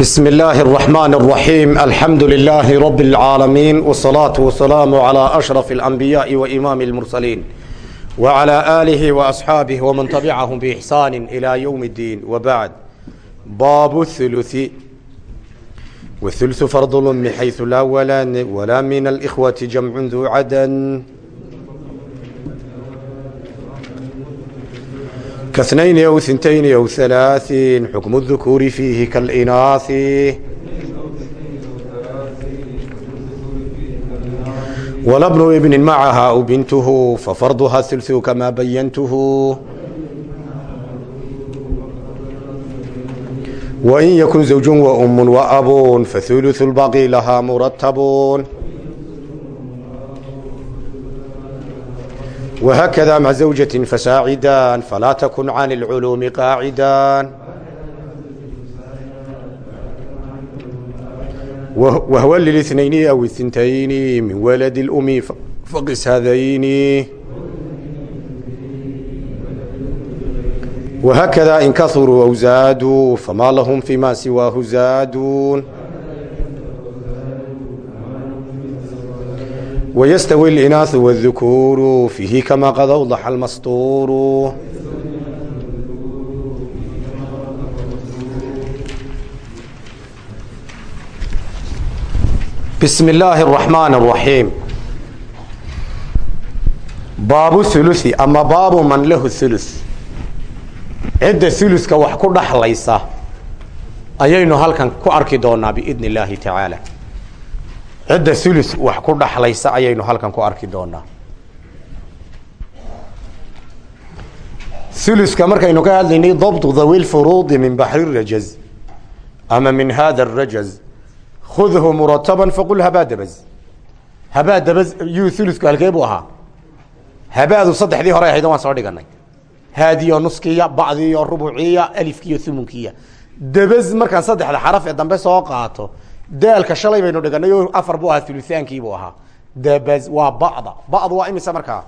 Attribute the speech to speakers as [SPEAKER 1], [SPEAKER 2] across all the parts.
[SPEAKER 1] بسم الله الرحمن الرحيم الحمد لله رب العالمين والصلاة والسلام على أشرف الأنبياء وإمام المرسلين وعلى آله وأصحابه ومن تبعهم بإحسان إلى يوم الدين وبعد باب الثلث والثلث فرض من حيث لا ولا, ولا من الإخوة جمع ذو عدن كاثنين أو ثنتين أو ثلاثين حكم الذكور فيه كالإناث ولا ابن ابن معها أو بنته ففرضها الثلث كما بينته وإن يكن زوج وأم وأب فثلث الباقي لها مرتب وهكذا مع زوجة فساعدان فلا تكن عن العلوم قاعدان وهو للاثنين أو الثنتين من ولد الأم فقس هذين وهكذا إن كثروا أو زادوا فما لهم فيما سواه زادون ويستوي الإناث والذكور فيه كما قد أوضح المسطور بسم الله الرحمن الرحيم باب الثلث أما باب من له الثلث cidda uluka wax ku dhaxlaysa ayaynu halkan ku arki doonaa biidn illaahi tacaala cidda ulu wax ku dhaxlaysa ayaynu halkan ku arki doonaa. Uluka markaynu ka hadlaynay dabtu dhawi lfuruudi min baxri rajaz ama min hada rajaz. Khudhu murataban faqul habaadabaz habaadabaz yuu ulusku halkee buu ahaa? Habaadu saddexdii hore ahayd waan soo dhiganay haadiyo nuskiya bacdiyo rubuciya alifkiiyo umunkiya dabaz markaan saddexda xaraf ee dambe soo qaato daalka shalay baynu dhiganay o afar buu ahaa uluaankiibuu ahaa. Dabaz waa bada. Badu waa imise markaa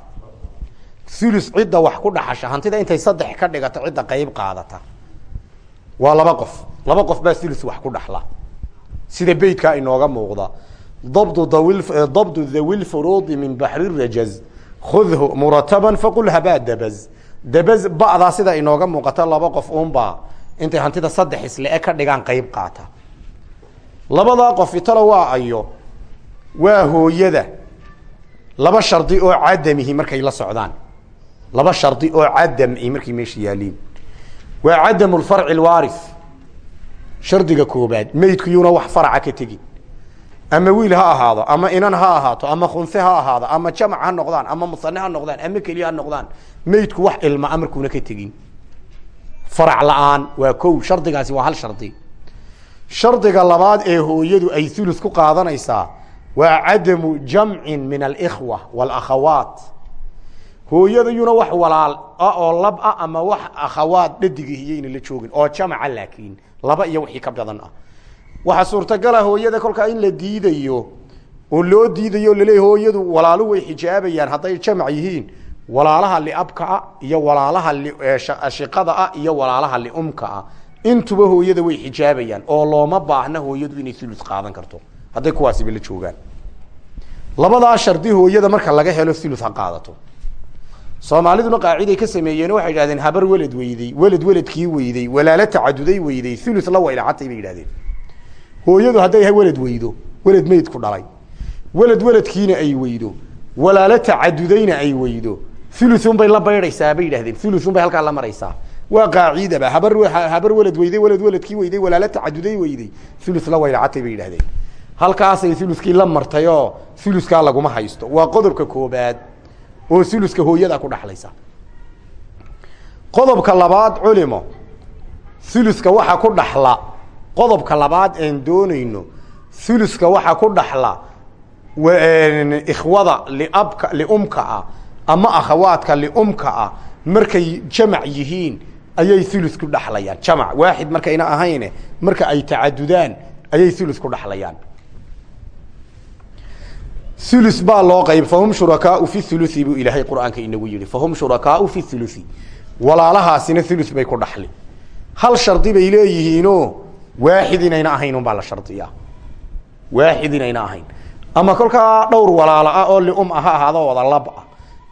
[SPEAKER 1] ulu cidda wax ku dhaxasha. Hantida intay saddex ka dhigato cidda qeyb qaadata. Waa laba qof. Laba qof baa ulu wax ku dhaxla. Sida beytkaa inooga muuqda. Dabdu dhawi lfuruudi min baxri rajaz. Khudhu murataban faqul habaa dabaz dabaz ba'daa sida inooga muuqata laba qof uunbaa intay hantida saddex isle-e ka dhigaan qeyb qaata labadaa qof italo waa ayo waa hooyada. Laba shardi oo cadamihi markay la socdaan. Laba shardi oo cadami markay meesha yaaliin waa cadamu lfarci lwaari shardiga koobaad meydkuyuuna wax faraca ka tegin. Ama wiil ha ahaado ama inan ha ahaato ama khunse ha ahaado ama jamac ha noqdaan ama musane ha noqdaan ama keliya ha noqdaan meydku wax ilma amarkuuna ka tegin. Farac la'aan waa ko shardigaasi waa hal shardi shardiga labaad ee hooyadu ay ulus ku qaadanaysaa waa cadamu jamcin min alikhwa walakhawaat. Hooyadayuna wax walaal ah oo lab ah ama wax akhawaad dhadigihiyayna la joogin oo jamaca laakiin laba iyo wixii ka badan ah. Waxaa suurtagala hooyada kolkaa in la diidayo oo loo diidayo laleeya hooyadu walaalu way xijaabayaan hadday jamac yihiin walaalaha liabkaa iyo walaalaha shiqada ah iyo walaalaha liumka ah intuba hooyada way xijaabayaan oo looma baahna hooyadu inay ulu qaadan karto. Hadday kuwaasiba la joogaan. Labadaa shardi hooyada marka laga helo ulu ha qaadato. Soomaaliduna qaaciday ka sameeyeen waxay idhahdeen habar weled weyday weled weledkii weyday walaalo tacaduday weyday ulu la waylacatay bay yidhahdeen hooyadu hadday weled weydo weled meydku dhalay weled weledkiina ay weydo walaalo tacadudayna ay weydo uluunbay la baydhaysaa bay yidhahdeen uluunbay halkaa la maraysaa waa qaacidaba habar habar weled weyday weled weledkii weyday walaalo tacaduday weyday. Ulu la waylacatay bay yidhahdeen halkaasay ulukii la martayoo uluskaa laguma haysto. Waa qodobka koobaad oo uluska hooyada ku dhaxlaysa. Qodobka labaad culimo. Uluska waxa ku dhaxla. Qodobka labaad een doonayno uluska waxa ku dhaxla ikhwada liabka liumka ah ama akhawaadka liumka ah markay jamac yihiin ayay ulu ku dhaxlayaan. Jamac waaxid markayna ahayne marka ay tacadudaan ayay ulu ku dhaxlayaan. Ulu baa loo qayb fahum shurakaau fi ului buu ilaahay qur'aanka inagu yihi fahum shurakaau fi ului walaalahaasina ulu bay ku dhaxli. Hal shardi bay leeyihiino waaxid inayna ahayn unbaa la shardiyaa. Waaxid inayna ahayn. Ama kolkaa dhowr walaalo ah oo lium ah ha ahaado wada lab ah.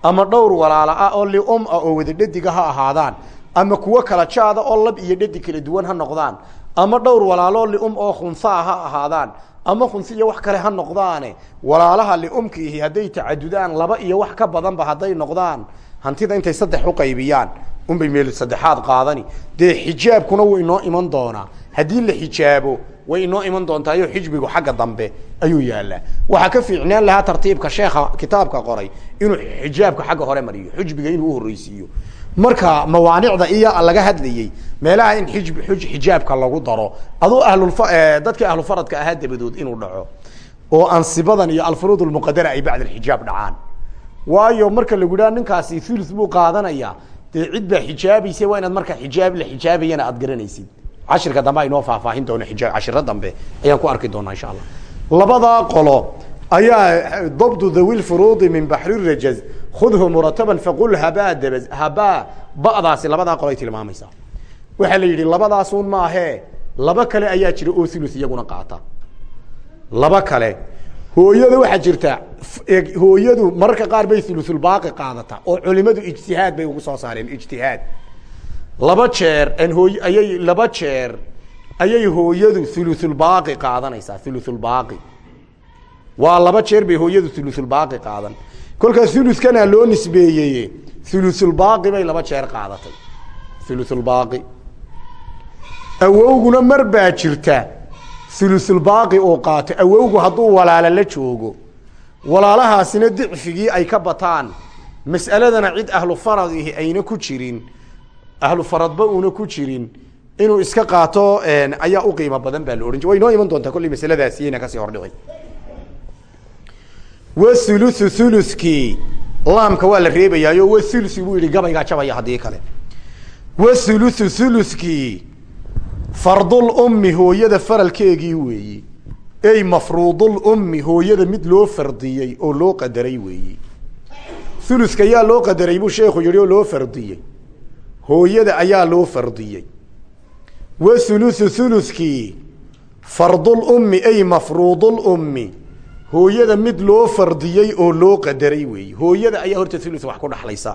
[SPEAKER 1] Ama dhowr walaalo ah oo lium ah oo wada dhediga ha ahaadaan ama kuwo kala jaada oo lab iyo dhedig kala duwan ha noqdaan ama dhowr walaaloo lium oo khunsaa ha ahaadaan ama khunsi iyo wax kale ha noqdaane walaalaha liumkiihi hadday tacadudaan laba iyo wax ka badanba hadday noqdaan hantida intay saddex uqaybiyaan unbay meel saddexaad qaadani. Dee xijaabkuna wuu inoo iman doonaa. Haddii la xijaabo way inoo iman doontaayo xijbigu xagga dambe ayuu yaalaa waxaa ka fiicnaan lahaa tartiibka sheekha kitaabka qoray inuu xijaabka xagga hore mariyo xujbiga inuu uhoreysiiyo marka mawaanicda iyo laga hadlayey meelaha in xijb xijaabka lagu daro aduu ahlulfa dadkii ahlufaradka ahaa dabadood inuu dhaco oo ansibadan iyo alfuruud lmuqadara ay bacd alxijaab dhacaan. Waayo marka lagu dhaha ninkaasi ulu buu qaadanaya dee cid baa xijaabaysa waa inaad marka xijaab la xijaabayana aad garanaysid. Cashirka dambe aynoo faahfaahin doono ija cashiro dambe ayaan ku arki doonaa insha allah. Labadaa qolo ayaa dabdu dhawi lfuruudi min baxri rajaz khudhu murataban faqul habaa dabaz habaa ba'daasi labadaa qolo ay tilmaamaysaa waxaa la yidhi labadaasun maahee laba kale ayaa jira oo thulu iyaguna qaata laba kale hooyada waxaa jirta hooyadu mararka qaar bay thulusulbaaqi qaadata oo culimadu ijtihaad bay ugu soo saareen ijtihaad laba jeer hooy ayay laba jeer ayay hooyadu thulusulbaaqi qaadanaysaa thulusulbaaqi waa laba jeer bay hooyadu thulusulbaaqi qaadan kolkaa thuluskana loo nisbeeyeye thulusulbaaqi bay laba jeer qaadatay. Thulusulbaaqi awowguna mar baa jirta thulusulbaaqi uu qaato awowgu hadduu walaalo la joogo walaalahaasina dicfigii ay ka bataan. Mas'aladana cid ahlu faradihi ayna ku jirin. Ahlu faradba una ku jirin. Inuu iska qaato ayaa u qiimo badan baa la ohan jir way noo iman doontaa kolley masaladaasiyayna ka sii hordhicin wathuluthu thuluskii laamka waa la reebayaayo wathulusi buu yihi gabaygaa jabaya haddii kale. Wathuluthu thuluskii fardul ummi hooyada faralkeegii weeyi. Ey mafruudul ummi hooyada mid loo fardiyey oo loo qadaray weeyi. Thuluska yaa loo qadaray buu sheekhu yihi oo loo fardiyey. Hooyada ayaa loo fardiyey. Wa thuluthu thuluskii fardul ummi ay mafruudul ummi hooyada mid loo fardiyey oo loo qadaray weeye hooyada ayaa horta thuluth wax ku dhaxlaysa.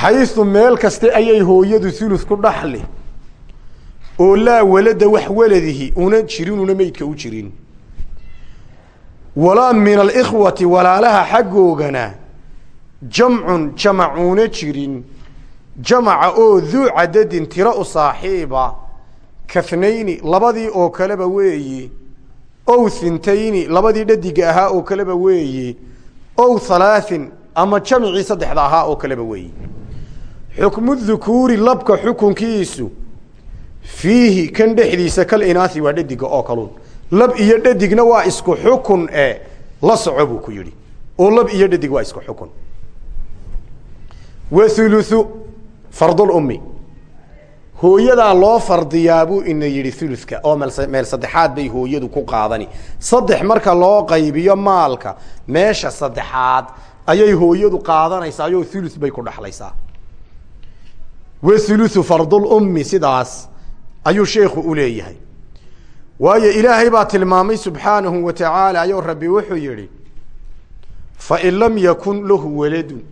[SPEAKER 1] Xaysu meel kaste ayay hooyadu thuluth ku dhaxli. Oo laa walada wax waladihi una jirin una meydka u jirin. Walaa min alikhwati walaalaha xaggoogana jamcun jamacuuna jirin. Jamaca oo duu cadadin tiro u saaxiiba. Kathnayni labadii oo kaleba weeyi ow thintayni labadii dhadiga ahaa oo kaleba weeyi. Ow halaahin ama jamicii saddexda ahaa oo kaleba weeyi. Xukmu dhukuuri labka xukunkiisu. Fiihi kan dhexdiisa kal inaasi waa dhadiga oo kalun lab iyo dhadigna waa isku xukun e la soco buu ku yidhi. Oo lab iyo dhadig waa isku xukun. Wa thuluthu fardul ummi hooyadaa loo fardiyaa buu ina yidhi thuluthka oo meel saddexaad bay hooyadu ku qaadani. Saddex marka loo qaybiyo maalka meesha saddexaad ayay hooyadu qaadanaysaayoo thuluth bay ku dhaxlaysaa. Wa thuluthu fardul ummi sidaas ayuu sheekhu u leeyahay. Waayo ilaahay baa tilmaamay subxaanahu wa tacaala ayuu rabbi wuxuu yidhi fain lam yakun lahu waladun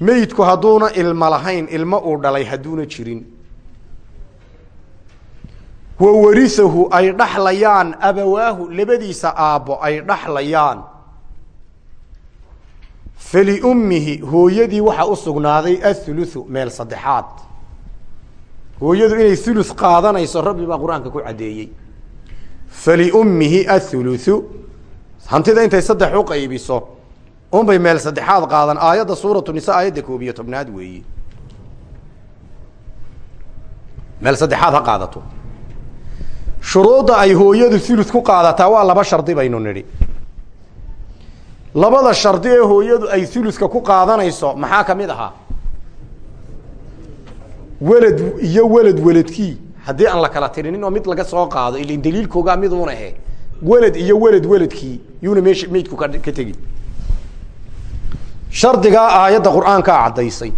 [SPEAKER 1] meydku hadduuna ilmo lahayn ilmo uu dhalay hadduuna jirin. Wa warisahu ay dhaxlayaan abawaahu labadiisa aabbo ay dhaxlayaan. Faliummihi hooyadii waxaa u sugnaaday athuluthu meel saddexaad. Hooyadu inay thuluth qaadanayso rabbi baa qur'aanka ku caddeeyey. Faliummihi athuluthu hantida intay saddex u qaybiso unbay meel saddexaad qaadan aayadda suuratu nisa aayadda koob iyo tobnaad weeye meel saddexaad ha qaadato. Shuruudda ay hooyadu thuluth ku qaadataa waa laba shardi baynu nidhi. Labada shardi ee hooyadu ay thuluthka ku qaadanayso maxaa ka mid ahaa? Welad iyo welad weladkii haddii aan la kala tirinin oo mid laga soo qaado ilan daliilkoogaa mid uun ahe. Welad iyo welad weladkii yuuna meesha meydku ka ka tegin shardigaa aayadda qur'aankaa caddaysay.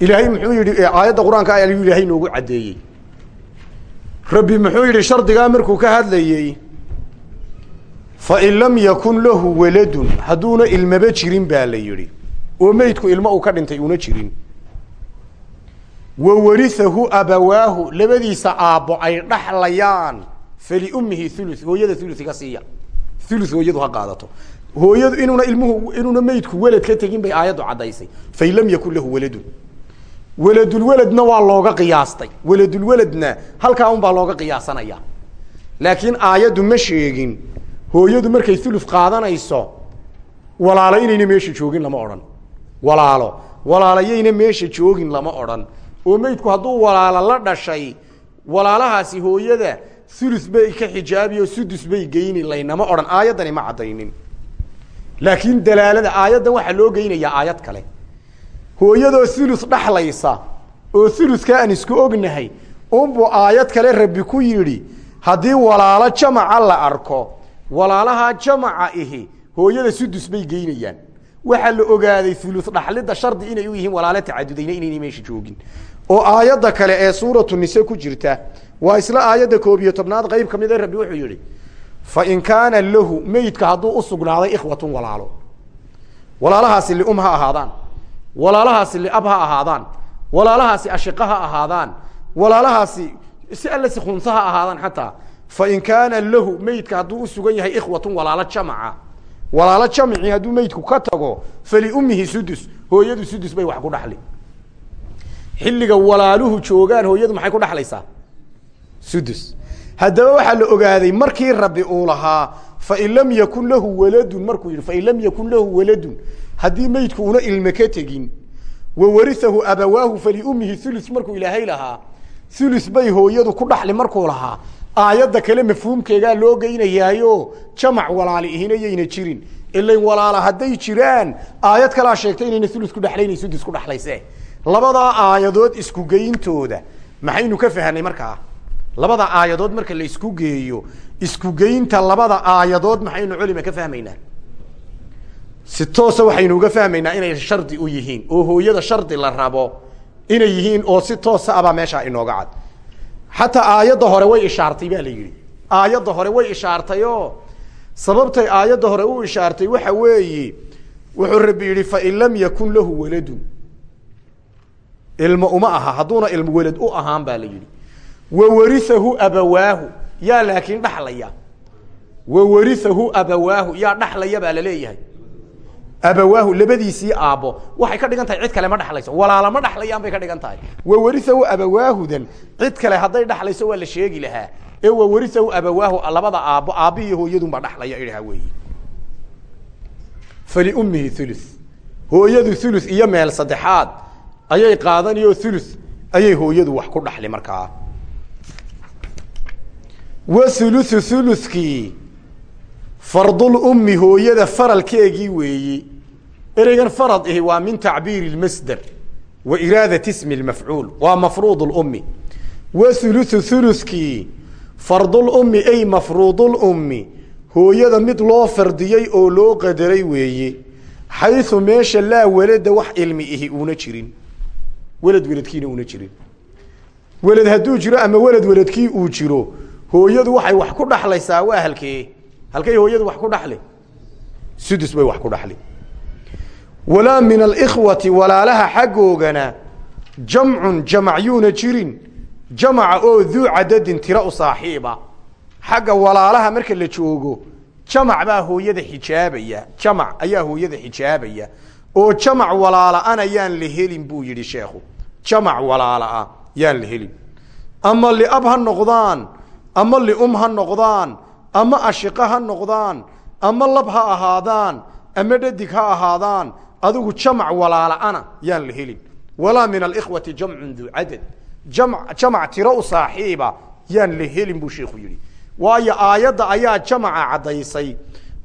[SPEAKER 1] Ilaahay muxuu yihi aayadda qur'aanka ayuu ilaahay noogu caddeeyey. Rabbi muxuu yidhi shardigaa markuu ka hadlayey fain lam yakun lahu waladun hadduuna ilmaba jirin baa la yidhi. Oo meydku ilmo uu ka dhintay una jirin. Wa warihahu abawaahu labadiisa aabbo ay dhaxlayaan faliummihi ulu hooyada uluga siiya. Ulu hooyadu ha qaadato hooyadu inuuna ilmuhu inuuna meydku welad ka tegin bay aayaddu caddaysay. Fain lam yakun lahu waladun. Weladulweladna waa looga qiyaastay. Weladulweladna halkaa un baa looga qiyaasanaya. Laakiin aayaddu ma sheegin. Hooyadu markay ulu qaadanayso walaalo inayna meesha joogin lama odhan. Walaalo. Walaalayayna meesha joogin lama odhan. Oo meydku hadduu walaalo la dhashay walaalahaasi hooyada ulu bay ka xijaabi oo sudus bay geyni laynama odhan. Aayaddani ma caddaynin laakiin dalaalada aayaddan waxaa loo geynayaa aayad kale. Hooyadoo ulu dhaxlaysa oo uluka aan isku ognahay unbuu aayad kale rabbi ku yidhi haddii walaalo jamaca la arko walaalahaa jamaca ihi hooyada sudus bay geynayaan. Waxaa la ogaaday ulu dhaxlidda shardi inay u yihiin walaalo tacadudayna inayna meesha joogin. Oo aayadda kale ee suuratu nise ku jirta waa isla aayadda koob iyo tobnaad qayb ka mid a rabbi wuxuu yihi fain kaana lahu meydka hadduu usugnaaday ikhwatun walaalo. Walaalahaasi lium ha ahaadaan. Walaalahaasi liab ha ahaadaan. Walaalahaasi ashiqa ha ahaadaan. Walaalahaasi si alle si khunsa ha ahaadaan xataa. Fain kaana lahu meydka hadduu usugan yahay ikhwatun walaalo jamaca. Walaalo jamci hadduu meydku ka tago faliummihi sudus hooyadu sudus bay wax ku dhaxli. Xilliga walaaluhu joogaan hooyadu maxay ku dhaxlaysaa? Sudus haddaba waxaa la ogaaday markii rabbi uu lahaa fain lam yakun lahu waladun markuu yidhi fain lam yakun lahu waladun haddii meydku una ilme ka tegin wa warihahu abawaahu faliummihi ulu markuu ilaahay lahaa ulu bay hooyadu ku dhaxli markuu lahaa. Aayadda kale mafhuumkeegaa loo geynayaayo jamac walaali ihinayayna jirin. Ilayn walaala hadday jiraan aayad kalaa sheegtay inayna ulu ku dhexlayna sudus ku dhexlayse aayadood isku geyntooda. Maxaynu ka fahnay markaa labada aayadood marka la isku geeyo isku geynta labada aayadood maxaynu culima ka fahmaynaa? Si toosa waxaynu uga fahmaynaa inay shardi u yihiin oo hooyada shardi la rabo inay yihiin oo si toosa abaa meeshaa inooga cad. Xataa aayadda hore way ishaartay ba la yidhi. Aayadda hore way ishaartay oo sababtay aayadda hore u ishaartay waxa weeye wuxuu rabbi yidhi fain lam yakun lahu waladun. Ilmo uma aha hadduuna ilmo welad u ahaan ba la yidhi wa warihahu abawaahu yaa laakiin dhaxlaya wa warihahu abawaahu yaa dhaxlaya baa la leeyahay abawaahu labadiisii aabbo waxay ka dhigan tahay cid kale ma dhaxlayso walaala ma dhaxlayaan bay ka dhigan tahay wa warihahu abawaahudan cid kale hadday dhaxlayso waa la sheegi lahaa ee wa warihahu abawaahu labada aabbo aabbi iyo hooyadunbaa dhaxlaya idhaha weeyi faliummihi ulu hooyadu ulu iyo meel saddexaad ayay qaadanayo ulu ayay hooyadu wax ku dhaxli markaa wa ulusu ulukii fardul ummi hooyada faralkeegii weeyi. Ereygan farad ihi waa min tacbiiri lmasder wa iraadat ismi lmafcuul waa mafruud lummi wa ulusu ulukii fardul ummi ay mafruudul ummi hooyada mid loo fardiyey oo loo qadaray weeye xayu meesha laa welada wax ilmi ihi uuna jirin. Welad weladkiina una jirin. Welad hadduu jiro hooyadu waxay wax ku dhaxlaysaa waa halkee. Halkay hooyadu wax ku dhaxli sudus bay wax ku dhaxli walaa min alikhwati walaalaha xaggoogana jamcun jamacyuuna jirin. Jamaca oo duu cadadin tira u saaxiiba. Walaalaha marka la joogo jamac baa hooyada xijaabaya jamac ayaa hooyada xijaabaya oo jamac walaala-ana yaan la helin buu yidhi sheekhu. Jamac walaala-a yaan la helin. Ama liab ha noqdaan ama lium ha noqdaan ama ashiqa ha noqdaan ama lab ha ahaadaan ama dhadig ha ahaadaan adigu jamac walaala-ana yaan la helin. Walaa min alikhwati jamcun duu cadad. Jam jamac tiro u saaxiiba yaan la helin buu sheikhu yidhi. Waayo aayadda ayaa jamaca caddaysay.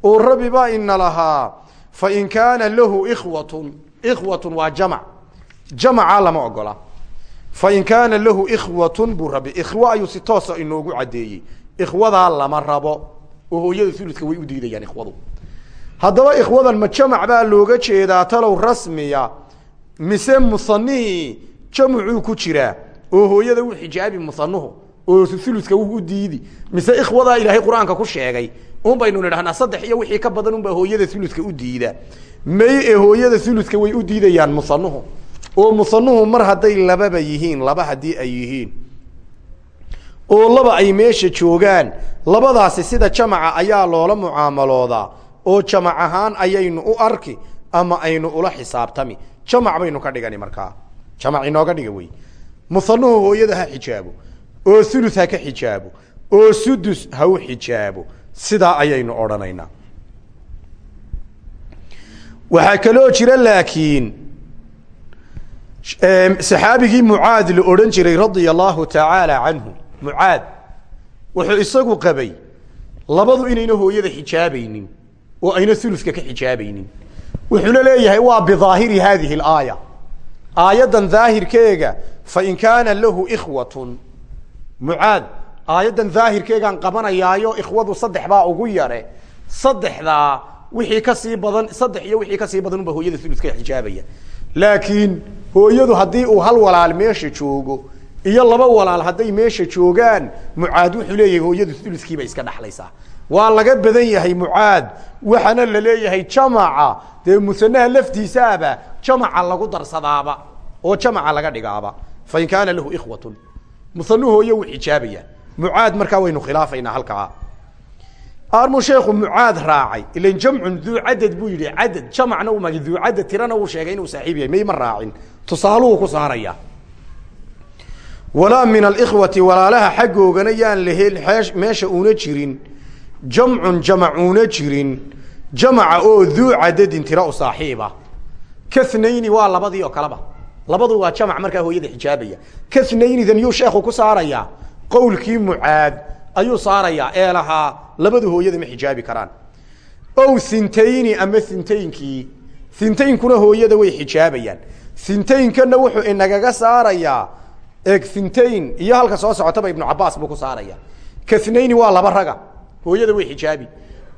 [SPEAKER 1] Oo rabi baa ina lahaa fain kaana lahu ikhwatun ikhwatun waa jamac. Jamaca lama ogola fain kaana lahu ikhwatun buu rabi ikhwo ayuu si toosa inoogu caddeeyey. Ikhwadaa lama rabo. Oo hooyada uludka way u diidayaan ikhwadu. Haddaba ikhwadan ma jamac baa looga jeedaa talow rasmiya mise musanihii jamcuu ku jiraa oo hooyada u xijaabi musanuhu oo uluka u diidi. Mise ikhwadaa ilaahay qur'aanka ku sheegay un baynu nidhahnaa saddex iyo wixii ka badan unbaa hooyada uluka u diida. May ee hooyada uluka way u diidayaan musanuhu oo musanuhu mar hadday lababa yihiin laba haddii ay yihiin oo laba ay meesha joogaan labadaasi sida jamaca ayaa loola mucaamaloodaa oo jamac ahaan ayaynu u arki ama aynu ula xisaabtami. Jamac baynu ka dhigani markaa. Jamac inooga dhiga wey musanuhu hooyada ha xijaabo oo ulu ha ka xijaabo oo sudus ha u xijaabo sidaa ayaynu odhanaynaa. Waxaa kaloo jira laakiin saxaabigii mucaad la odhan jiray radia allahu tacaala canhu. Mucaad wuxuu isagu qabay labadu inayna hooyada xijaabaynin oo ayna uluka ka xijaabaynin wuxuuna leeyahay waa biaahiri hadihi اlaaya aayaddan daahirkeega fain kaana lahu ikhwatun. Mucaad aayaddan daahirkeegaan qabanayaayo ikhwadu saddex baa ugu yare. Saddexdaa wixii ka sii badan saddex iyo wixii ka sii badan unba hooyada uluka xijaabaya laakiin hooyadu haddii uu hal walaal meesha joogo iyo laba walaal hadday meesha joogaan mucaad wuxuu leeyahay hooyadu ulukiiba iska dhexlaysaa waa laga badan yahay mucaad waxaana la leeyahay jamaca. Dee musanaha laftiisaaba jamaca lagu darsadaaba oo jamaca laga dhigaaba. Fain kaana lahu ikhwatun. Musanu hooye wuu xijaabaya. Mucaad markaa waynu khilaafaynaa halkaa armuu sheekhu mucaad raacay. Ilan jamcun duu cadad buu yidhi cadad jamacna u magi duu cadad tirana uu sheegay inuu saaxiib yahay may ma raacin. Tusaaluhu ku saaraya. Walaa min alikhwati walaalaha xaggoogana yaan lahel meesha una jirin. Jamcun jamacuuna jirin. Jamaca oo duu cadadin tira u saaxiiba. Kanayni waa labadii oo kaleba labadu waa jamac markaa hooyada xijaabaya. Kanaynidan yuu sheekhu ku saarayaa qowlkii mucaad ayuu saarayaa ee lahaa labadu hooyada ma xijaabi karaan. Ow sintayni ama sintaynkii sintaynkuna hooyada way xijaabayaan. Sintaynkana wuxuu inagaga saarayaa eg sintayn iyo halka soo socotaba ibnu cabaas buu ku saaraya. Kanayni waa laba raga hooyada way xijaabi.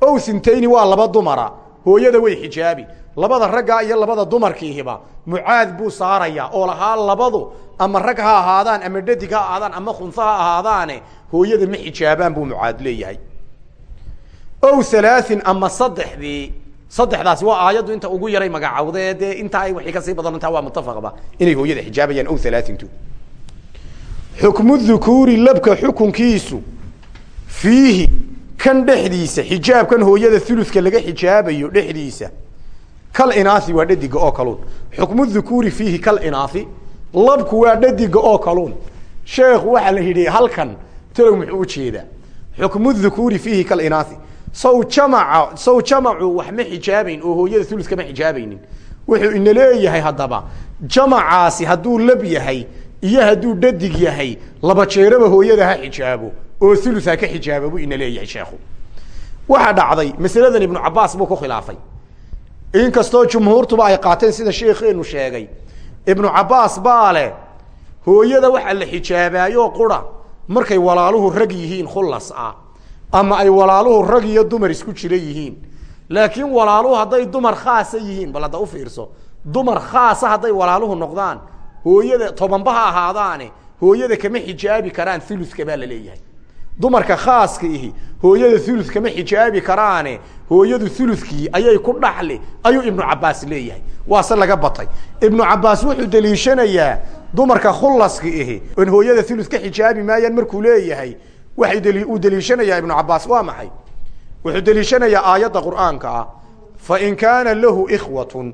[SPEAKER 1] Ow sintayni waa laba dumara hooyada way xijaabi labada raggaa iyo labada dumarkiihiba. Mucaad buu saaraya oo lahaa labadu ama rag ha ahaadaan ama dhadig ha ahaadaan ama khunsa ha ahaadaane hooyada ma xijaabaan buu mucaad leeyahay. Ow halaain ama saddexdii saddexdaasi waa aayaddu inta ugu yaray magacawde dee intaa ay wixii ka sii badan waa muttafaqba inay hooyada xijaabayaan ow halaaintu xukmu dhukuuri labka xukunkiisu fiihi kan dhexdiisa xijaabkan hooyada uluka laga xijaabayo dhexdiisa kal inaai waa dhadiga oo kaluun. Xukmu dhukuuri fiihi kal inaai labku waa dhadiga oo kaluun. Sheekhu waxaa la yidhi halkan talow muxuu u jeedaa xukmu dhukuuri fiihi kal inaai saw jamaca saw jamacu wax ma xijaabayn oo hooyada uluka ma xijaabaynin wuxuu ina leeyahay haddaba jamacaasi hadduu lab yahay iyo hadduu dhadig yahay laba jeeraba hooyada ha xijaabo oo uluha ka xijaaba buu leeyahay sheekhu. Waxaa dhacday masaladan ibnu cabaas buu ku khilaafay inkastoo jumhuurtuba ay qaateen sida sheekeenu sheegay ibnu cabaas baa leh hooyada waxaa la xijaabaayo qura markay walaaluhu rag yihiin khullas ah ama ay walaaluhu rag iyo dumar isku jira yihiin laakiin walaaluhu hadday dumar khaasa yihiin bal hadda ufiirso dumar khaasa hadday walaaluhu noqdaan hooyada tobanba ha ahaadaane hooyada kama xijaabi karaan uluka baa la leeyahay dumarka khaaska ihi hooyada ulu kama xijaabi karaane hooyadu ulukii ayay ku dhaxli ayuu ibnu cabaas leeyahay. Waase laga batay. Ibnu cabaas wuxuu deliishanayaa dumarka khulaska ihi on hooyada ulu ka xijaabi maayaan markuu leeyahay. Waay uu deliishanayaa ibnu cabaas waa maxay? Wuxuu deliishanayaa aayadda qur'aanka ah fain kaana lahu ikhwatun.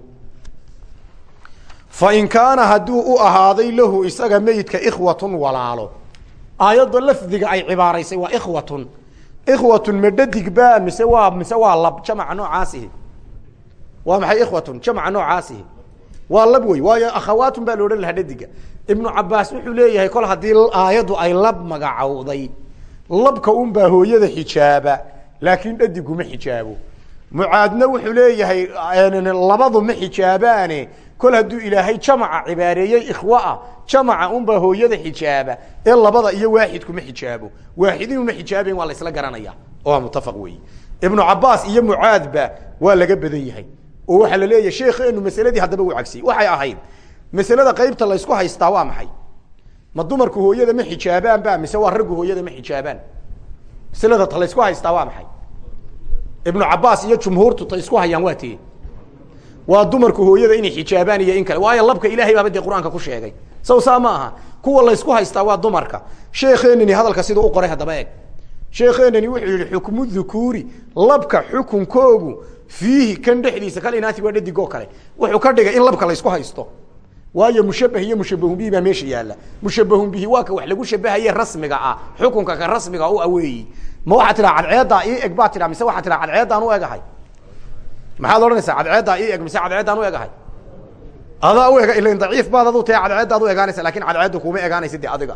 [SPEAKER 1] Fain kaana hadduu u ahaaday lahu isaga meyidka ikhwatun walaalo aayadda lafdiga ay cibaaraysay waa ikhwatun. Ikhwatun ma dhadig ba mise waa mise waa lab jamaca noocaasihi waa maxay ikhwatun? Jamaca noocaasihi waa lab wey waayo akhawaatun baa la lahaa dhadiga ibnu cabaas wuxuu leeyahay kol haddii aayaddu ay lab magacowday labka un baa hooyada xijaaba laakiin dhadiguma xijaabo mucaadna wuxuu leeyahay labadu ma xijaabaane kol hadduu ilaahay jamaca cibaareeyey ikhwaa jamaca unbaa hooyada xijaaba ee labada iyo waaxidkuma xijaabo. Waaxidinuma xijaabayn waa la isla garanaya oo waa mutafaq weeye. Ibnu cabaas iyo mucaadba waa laga badan yahay. Oo waxaa la leeyahay sheekeenu masaladii haddaba uu cagsiyey waxay ahayd masalada qaybta laysku haystaa waa maxay? Ma dumarku hooyada ma xijaabaan ba mise waa raggu hooyada ma xijaabaan? Maslada ta laysku haystaa waa maxay? Ibnu cabaas iyo jumhuurtu ta isku hayaan waa waa dumarku hooyada inay xijaabaan iyo in kale. Waayo labka ilahay baaba dee ku sheegay. Saw saa ma aha. Kuwa laysku waa dumarka. Sheekeenani hadalka siduu u qoray haddaba eeg. Sheekeenani wuxuu yihi xukmu dhukuuri labka xukunkoogu fiihi kan dhexdiisa kal inaati waa dhadigoo kale. Wuxuu ka dhigay in labka laysku haysto. Waayo mushabah iyo mushabahun bihi baa meesha yaalla. Mushabahun bihi waa ka wax lagu shabahaye rasmiga ah. Xukunka ka rasmiga u aweeyi. Ma waxaa tidhaha cadceeddaa ii eg baa tidhaha mise waxaa tidhaha cadceeddaan u egahay maxaad odhanaysaa cadceeddaa ii eg mise cadceeddaan u egahay? Adaa u ega ilan daciif baad adu tahay cadceeddaad u egaanaysa laakiin cadceeddu kuma egaanaysa de adiga.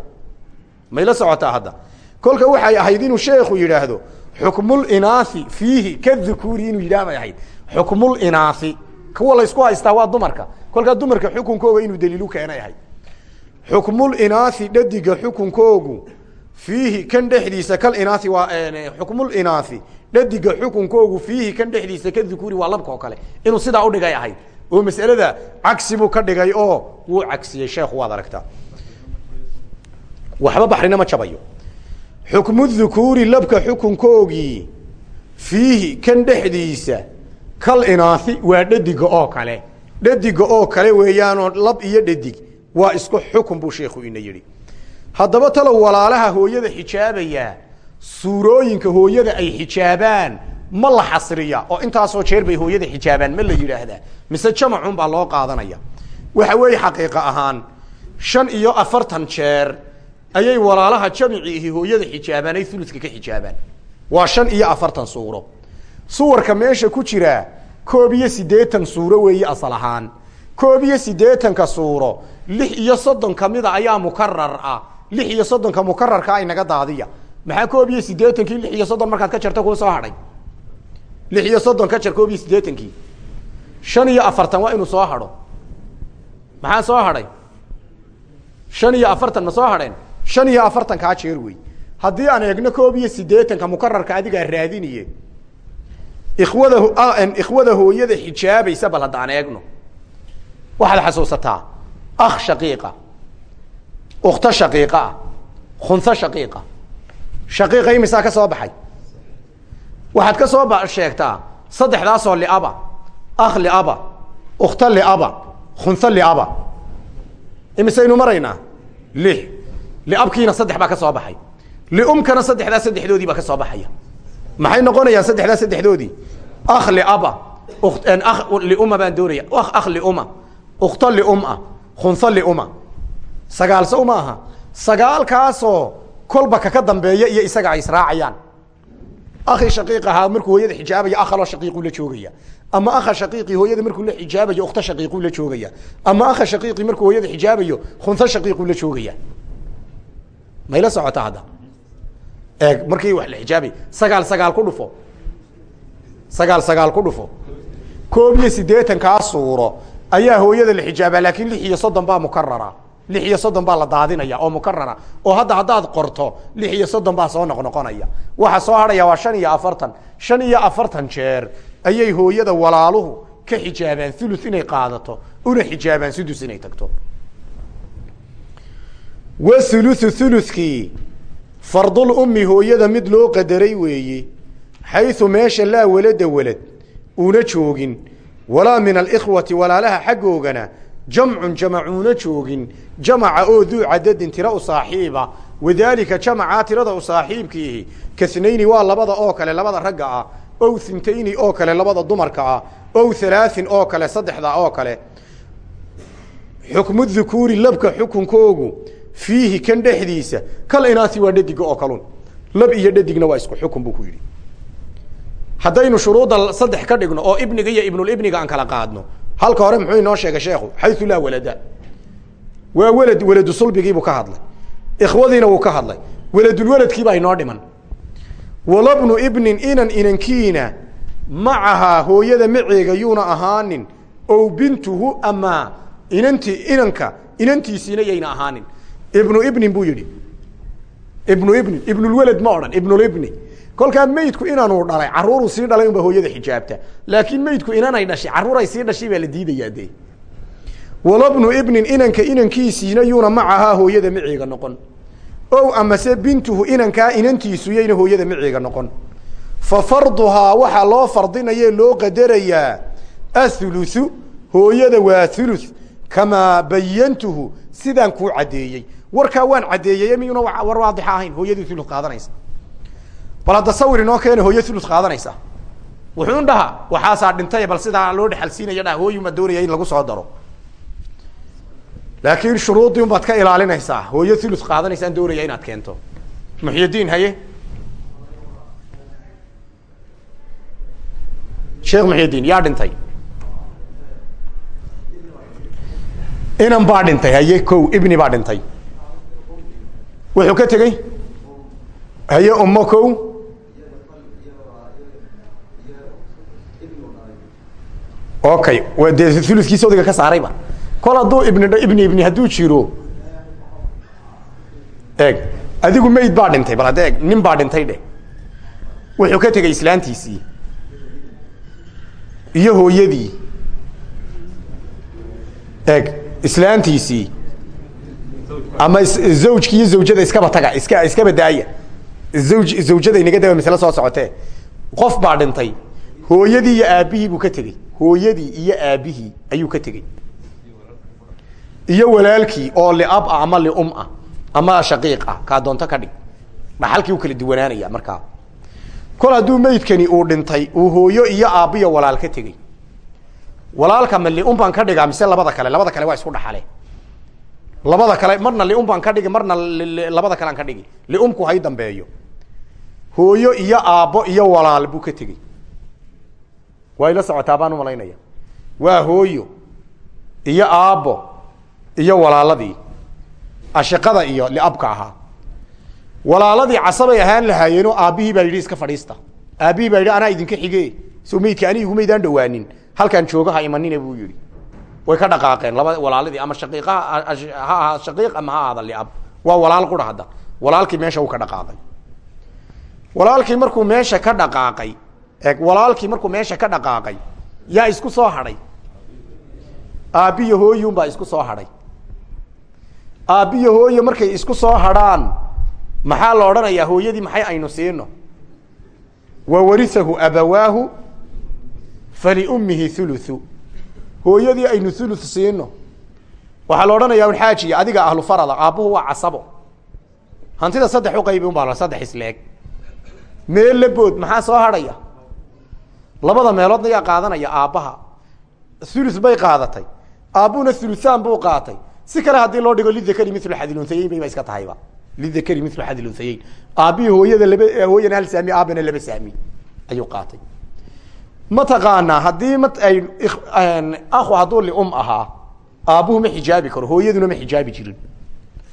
[SPEAKER 1] Mayla socotaa hadda. Kolka waxay ahayd inuu sheekhu yidhaahdo xukmulinaasi fiihi kadhukuuri inuu yidhah bay ahayd. Xukmulinaasi kuwa laysku haystaa waa dumarka. Kolkaa dumarka xukunkooga inuu daliilu keenay ahayd. Xukmulinaasi dhadiga xukunkoogu fiihi kan dhexdiisa kalinaasi waa xukmulinaasi dhadiga xukunkoogu fiihi kan dhexdiisa kadhukuuri waa labka oo kale. Inuu sidaa udhigay ahayd. Oo masalada cagsi buu ka dhigay oo wuu cagsiyey sheekhu waad aragtaa. Waxba baxrina ma jabayo. Xukmu dhukuuri labka xukunkoogii fiihi kan dhexdiisa kal inaasi waa dhadiga oo kale. Dhadiga oo kale weeyaanoo lab iyo dhadig waa isku xukun buu sheekhu ina yidhi haddaba talow walaalaha hooyada xijaabaya suurooyinka hooyada ay xijaabaan ma la xasriya oo intaasoo jeer bay hooyada xijaabaan ma la yidhaahdaa. Mise jamacun baa loo qaadanaya. Waxa weeye xaqiiqa ahaan shan iyo afartan jeer ayay walaalaha jamiciihi hooyada xijaabaan ay uluska ka xijaabaan waa shan iyo afartan suuro. Suwarka meesha ku jira koob iyo siddeetan suuro weeye asal ahaan. Koob iyo siddeetanka suuro lix iyo soddon kamida ayaa mukarar ah lix iyo soddonka mukararkaa inaga daadiya. Maxaa koob iyo siddeetankii lix iyo soddon markaad ka jarto kuu soo hadhay? lix iyo soddon ka jar koob iyo siddeetankii. Shan iyo afartan waa inuu soo hadho. Maxaa soo hadhay? Shan iyo afartan ma soo hadheen? Shan iyo afartan kaa jeer wey. Haddii aan eegno koob iyo siddeetanka mukararka adigaa raadiniye ikwada ikhwada hooyada xijaabaysa bal haddaan eegno. Waxaad xasuusataa akh shaqiiqa ukto shaqiiqa ah khunho shaqiiqa shaqiiqa imisaa ka soo baxay waxaad ka soo sheegtaa saddexdaasoo liaba akh liaba ukhto liaba khunho liaba imisaynu maraynaa lix liabkiina saddex baa ka soo baxay liumkana saddexdaa saddexdoodii baa ka soo baxaya maxay noqonayaan saddexdaa saddexdoodii akh liaba liuma baan doonaya akh liuma ukhto liuma khunho liuma sagaal sow ma aha sagaalkaasoo kolba kaka dambeeya iyo isaga ay israacayaan. Akhi shaqiiq ahaa markuu hooyada xijaabaya akhaloo shaqiiquu la joogaya. Ama akha shaqiiqii hooyada markuu la xijaabayo ukhto shaqiiquu la joogaya. Ama akha shaqiiqii markuu hooyada xijaabayo khunho shaqiiquu la joogaya. Mayla socota hadda? Eeg markii wax la xijaabay sagaal sagaal ku dhufo. Sagaal sagaal ku dhufo. Koob iyo siddeetankaa suuro ayaa hooyada la xijaabaa laakiin lix iyo soddon baa mukarara lix iyo soddon baa la daadinaya oo mukarara oo hadda haddaad qorto lix iyo soddon baa soo noqnoqonaya waxa soo hadhaya waa shan iyo afartan. Shan iyo afartan jeer ayay hooyada walaaluhu ka xijaabaan thuluth inay qaadato una xijaabaan sudus inay tagto. Wa thuluthu thuluthkii fardul ummi hooyada mid loo qadaray weeye xaysu meesha laa walada walad una joogin walaa min alikhwati walaalaha xaggoogana jamcun jamacuuna joogin jamaca oo duu cadadin tira u saaxiiba. Wadaalika jamacaa tirada u saaxiibkiihi. Kasnayni waa labada oo kale labada ragga ah. Ow hintayni oo kale labada dumarka ah. Ow halaahin oo kale saddexda oo kale. Xukmu dhukuuri labka xukunkoogu. Fiihi kan dhexdiisa. Kal inaasi waa dhadiga oo kalun. Lab iyo dhadigna waa isku xukun buu ku yidhi. Haddaynu shuruudda saddex ka dhigno oo ibniga iyo ibnulibniga aan kala qaadno halka hore muxuu inoo sheegay sheekhu xayu laa walada. Waa welad weladu sulbigiibuu ka hadlay. Ikhwadiina wuu ka hadlay. Weladulweladkiibaa inoo dhiman. Walabnu ibnin inan inankiina macahaa hooyada maceega yuuna ahaanin ow bintuhu ama inanti inanka inantiisiina yayna ahaanin. Ibnu ibnin buu yidhi. Ibnu ibnin ibnulwelad ma odhan ibnulibni kolkaa meydku inaanu dhalay caruuruu sii dhalay unba hooyada xijaabta. Laakiin meydku inanay dhashay caruuray sii dhashay baa la diidayaa dee walabnu ibnin inanka inankiisiina yuuna macahaa hooyada maciiga noqon. Ow amase bintuhu inankaa inantiisu yayna hooyada maciiga noqon. Fa farduhaa waxaa loo fardinaye loo qadarayaa athuluthu hooyada waa thuluth kamaa bayantuhu sidaan kuu caddeeyey. Warkaa waan caddeeyey miyuna war waadixa ahayn hooyadii thuluth qaadanaysa bal hadda sawir inoo keena hooyo thuluth qaadanaysa wuxuun dhaha waxaasaa dhintay bal sidaa loo dhexalsiinaya dhaha hooyuma doonaya in lagu soo daro. Laakiin shuruudii un ka ilaalinaysaa hooyo thuluth qaadanaysaan doonaya inaad keento. Muxyidiin haye. Sheekh muxyidiin yaa dhintay? Inan baa dhintay haye ko ibni baa dhintay. Wuxuu ka tegey? Haye ummo ko okay wa dee ulukiisa odayga ka saarayba kol hadduu ibni ibni ibni hadduu jiro eeg adigu mayd baa dhintay bal hadda eeg nin baa dhintay dheh wuxuu ka tegey islaantiisii iyo hooyadii. Eeg islaantiisii ama zawjki iyo zawjada iskaba taga iska iskaba daaya. Zawj zawjada inaga daba masle soo socotee. Qof baa dhintay hooyadii iyo aabbihii buu ka tegey. Hooyadii iyo aabbihii ayuu ka tegey. Iyo walaalkii oo liab ah ama lium ah ama shaqiiq ah kaa doonto ka dhig. Dhaxalkii u kala duwanaanaya markaa. Kol hadduu meydkani uu dhintay uu hooyo iyo aabbiyo walaal ka tegey. Walaalka ma lium baan ka dhigaa mise labada kale? Labada kale waa isku dhaxale. Labada kale marna lium baan ka dhigi marna labada kale aan ka dhigi. Liumku hay dambeeyo. Hooyo iyo aabbo iyo walaal buu ka tegey waa ila socotaa baan u malaynaya waa hooyo iyo aabbo iyo walaaladii. Ashiqada iyo liabka ahaa walaaladii casabay ahaan lahaayeenoo aabbihii baa yidhi iska fadhiista. Aabbihii baa yidhi anaa idinka xige so meydka ani igumaydaan dhawaanin halkaan jooga ha imanina buu yihi way ka dhaqaaqeen laba walaaladii ama shaqiiqaha ha shaqiiq ama ha ahaada liab. Waa walaal qura hadda. Walaalkii meesha uu ka dhaqaaqay. Walaalkii markuu meesha ka dhaqaaqay walaalkii markuu meesha ka dhaqaaqay yaa isku soo hadhay. Aabbiyo hooyun baa isku soo hadhay. Aabbiyo hooye markay isku soo hadhaan maxaa la odhanayaa hooyadii maxay aynu siino? Wa warisahu abawaahu faliummihi huluthu hooyadii aynu thuluth siino. Waxaa la odhanayaa un xaajiya adiga ahlu farada aabbuhu waa casabo. Hantida saddex uqaybi un baa saddex isleeg meel la bood maxaa soo hadhaya labada meeloodna yaa qaadanaya aabbaha. Thuluth bay qaadatay. Aabbuna thuluthaan buu qaatay. Si kale haddii loo dhigo lidakari milu xadilunhayeyn bayba iska tahayba. Lidakari milu xadilunhayeyn aabbihi hooyada laba hooyana hal saami aabbana laba saami ayuu qaatay. Mataqaanaa haddii ma aku hadduu lium ahaa aabbuhu ma xijaabi karo hooyaduna ma xijaabi jirin.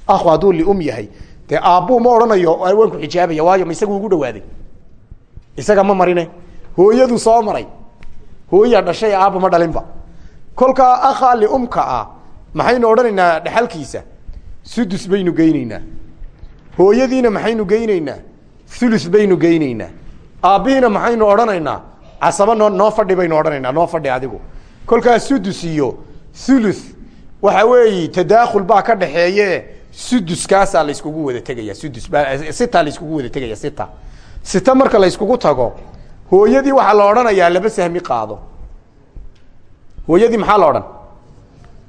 [SPEAKER 1] Aku hadduu lium yahay dee aabbuhu ma odhanayo waan ku xijaabaya waayo isagu ugu dhawaaday. Isaga ma marine hooyadu soo maray. Hooyaa dhashay aabba ma dhalinba. Kolkaa akha liumka ah maxaynu odhanaynaa dhexalkiisa sudus baynu geyneynaa hooyadiina maxaynu geyneynaa thulus baynu geyneynaa aabbihiina maxaynu odhanaynaa? Casaba noo noo fadhi baynu odhanaynaa noo fadhi adigu. Kolkaa sudus iyo thuluth waxa weeyi tadaakhul baa ka dhaxeeye. Suduskaasaa la iskugu wada tegaya sudus baa sita la iskugu wada tegaya sita. Sita marka la iskugu tago hooyadii waxaa la odhanayaa laba sahmi qaado. Hooyadii maxaa la odhan?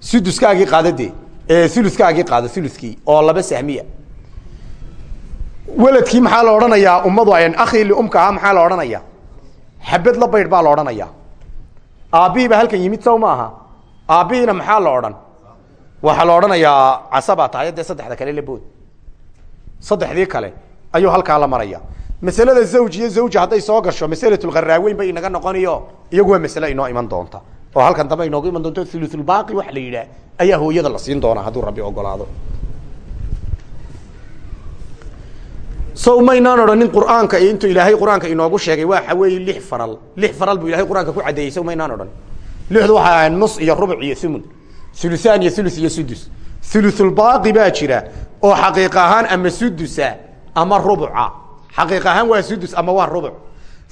[SPEAKER 1] Suduskaagii qaadade. Ulukaagii qaado ulukii oo laba sahmiya. Weladkii maxaa la odhanayaa? Ummadu ayan akii liumka ah maxaa la odhanayaa? Xabad la baydh baa la odhanayaa. Aabbihii baa halkan yimid saw maaha aabbihiina maxaa la odhan? Waxaa la odhanayaa casabaa tahay dee saddexda kale labood saddexdii kale ayuu halkaa la maraya masalada zawj iyo zawja hadday soo gasho masalatulkharaaweyn bay inaga noqoniyo iyagu waa masale inoo iman doonta. Oo halkan dambe inoogu iman doonto thuluthulbaaqi waxa la yidhaah ayaa hooyada la siin doonaa hadduu rabbi ogolaado. Sow maynaan odhanin qur'aanka iyo intuu ilaahay qur'aanka inoogu sheegay waxa weeye lix faral. Lix faral buu ilahay qur'aanka ku caddeeyey sow maynaan odhan lixdu waxay ahayn nus iyo rubuc iyo thumun thuluthaan iyo thuluth iyo sudus thuluthulbaaqi baa jira oo xaqiiq ahaan ama sudusa ama rubuca xaqiiq ahaan waa sudus ama waa rubuc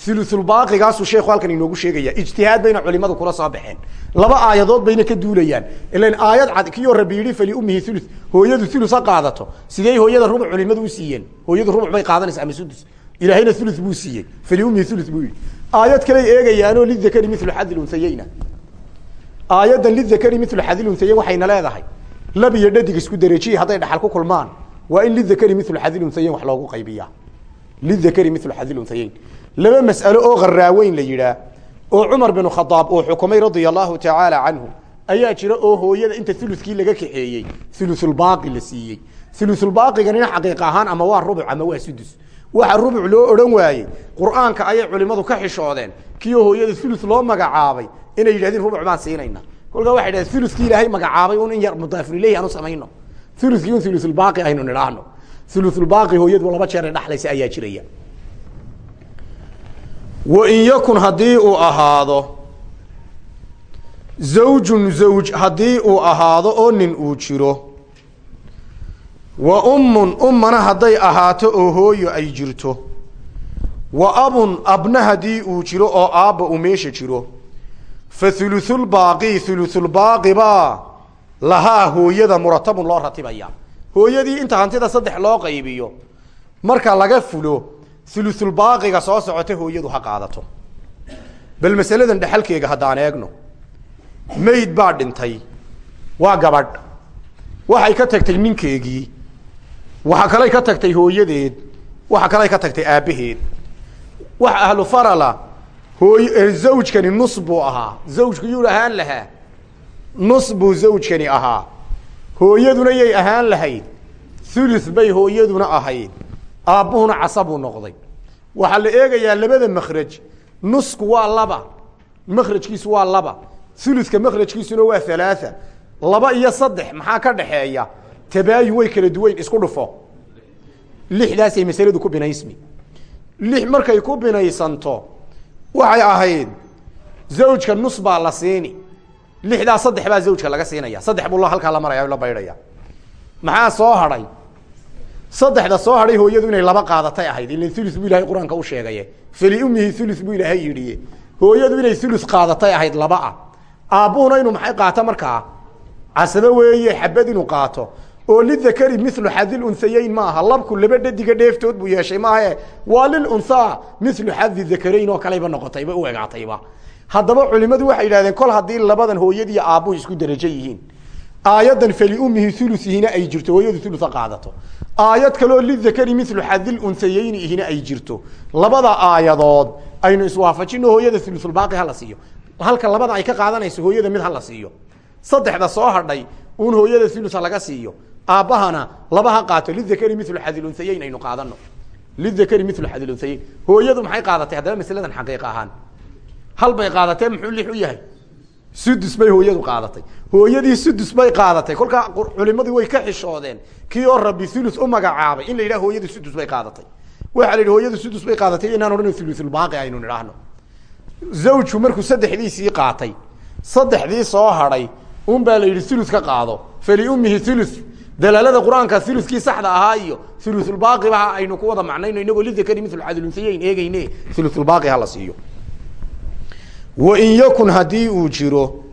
[SPEAKER 1] ulusulbaaqigaasuu sheekhu halkan inoogu sheegaya ijtihaad bayna culimadu kula soo baxeen. Laba aayadood bayna ka duulayaan. Ilan aayad cad kiyoo rabi yidhi faliummihi ulu hooyadu ulu qaadato. Sidey hooyada rubuc culimadu u siiyeen? Hooyadu rubuc bay qaadanaysa ama sudus? Ilaahayna ulu buu siiyey. Faliummihi ulu buu yidhi. Aayad kaley eegayaanoo lidakari milu xadil unsayeyna aayaddan lidakari milu xadil unsayeyn waxayna leedahay. Lab iyo dhadig isku derejiyi hadday dhaxal ku kulmaan. Waa in lidakari milu xadil unsayeyn wax loogu qaybiyaa lidakari milu xadil unsayeyn laba mas'alo oo qaraaweyn la yidhaah oo cumar binu khadaab uu xukumay radia allahu tacaala canhu ayaa jira oo hooyada inta ulukii laga kaxeeyey ulusulbaaqi la siiyey ulusulbaaqiganina xaqiiq ahaan ama waa rubuc ama waa sudus waxa rubuc loo odhan waayey qur'aanka ayay culimadu ka xishoodeen kiyo hooyada ulu loo magacaabay inay yidhahdeen rubuc baan siinayna kolkaa waxay dhahdeen ulukii ilaahay magacaabay un in yar mudaafun ileyhi aanu samayno ulukii un ulusulbaaqi aynu nidhaahno ulusulbaaqi hooyadu laba jeer dhexlaysa ayaa jiraya. Wain yakun haddii uu ahaado zawjun zawj haddii uu ahaado oo nin uu jiro wa ummun ummana hadday ahaato oo hooyo ay jirto wa abun abna haddii uu jiro oo aabba uu meesha jiro fa hulusulbaaqi hulusulbaaqibaa lahaa hooyada muratabun loo ratibaya hooyadii inta hantida saddex loo qaybiyo marka laga fulo ulusulbaaqiga soo socota hooyadu ha qaadato. Bal masaladan dhexalkeega haddaan eegno mayd baa dhintay waa gabadh. Waxay ka tagtay ninkeegii waxa kaley ka tagtay hooyadeed waxa kaley ka tagtay aabbaheed wax ahlu farala hooy zawjkani nus buu ahaa. Zawjku yuu ahaan lahaa. Nus buu zawjkani ahaa hooyaduna yay ahaan lahayd. Thuluth bay hooyaduna ahayd. Aabbuhuna casabuu noqday. Waxaa la eegayaa labada makhraj. Nusku waa laba. Makhrajkiisu waa laba. Uluka makhrajkiisuna waa halaaa laba iyo saddex maxaa ka dhaxeeya? Tabaayun way kala duweyn isku dhufo. Lixdaasay masaladu ku binaysmi. Lix markay ku binaysanto waxay ahayd zawjka nus baa la siini lixdaa saddex baa zawjka laga siinaya. Saddex buu halkaa la maraya la baydhaya. Maxaa soo hadhay? Saddexda soo hadhay hooyadu inay laba qaadatay ahayd. Ilan ulu buu ilahay qur'aanka u sheegaye faliumihi ulu buu ilaahay yidhiye. Hooyadu inay ulu qaadatay ahayd laba ah. Aabbuhuna inuu maxay qaato markaa? Casabo weeye xabad inuu qaato. Oo lidakari milu xadil unhayeyn ma aha labku laba dhadiga dheeftood buu yeeshay maahe. Waa lilunhaa milu xadi dakarayn oo kaleyba noqotayba u egaatayba haddaba culimadu waxay yidhahdeen kol haddii labadan hooyadiiyo aabbuhu isku derajo yihiin aayaddan faliumihi ulihina ay jirto hooyadu uluha qaadato. Aayad kaloo lidakari milu xadil unsayeyni ihina ay jirto. Labada aayadood aynu iswaafajino hooyada ulusulbaaqi hala siiyo. Halka labada ay ka qaadanayso hooyada mid hala siiyo. Saddexda soo hadhay uun hooyada uluha laga siiyo. Aabbahana laba ha qaato lidakari milu xadil unhayeyn aynu qaadano lidakari milu xadil unhayeyn hooyadu maxay qaadatay? Haddaba masaladan xaqiiq hal bay qaadatee muxuu lix u yahay? Sudus bay hooyadu qaadatay. Hooyadii sudus bay qaadatay. Kolkaa culimadii way ka xishoodeen. Kii oo rabi ulu u magacaabay in la yidhaha hooyadu sudus bay qaadatay. Waxaa la yidhi hooyadu sudus bay qaadatay inaan odhan ulusulbaaqi aynu nidhaahno. Zawjku markuu saddexdiisii qaatay. Saddexdii soo hadhay un baa la yidhi ulu ka qaado. Faliumihi ulu dalaalada qur'aanka ulukii saxda ahaa iyo ulusulbaaqiba aynu ku wada macnayno inagoo lidakari milu cadilunsayeyn eegeyne ulusulbaaqi hala siiyo wain yakun haddii uu jiro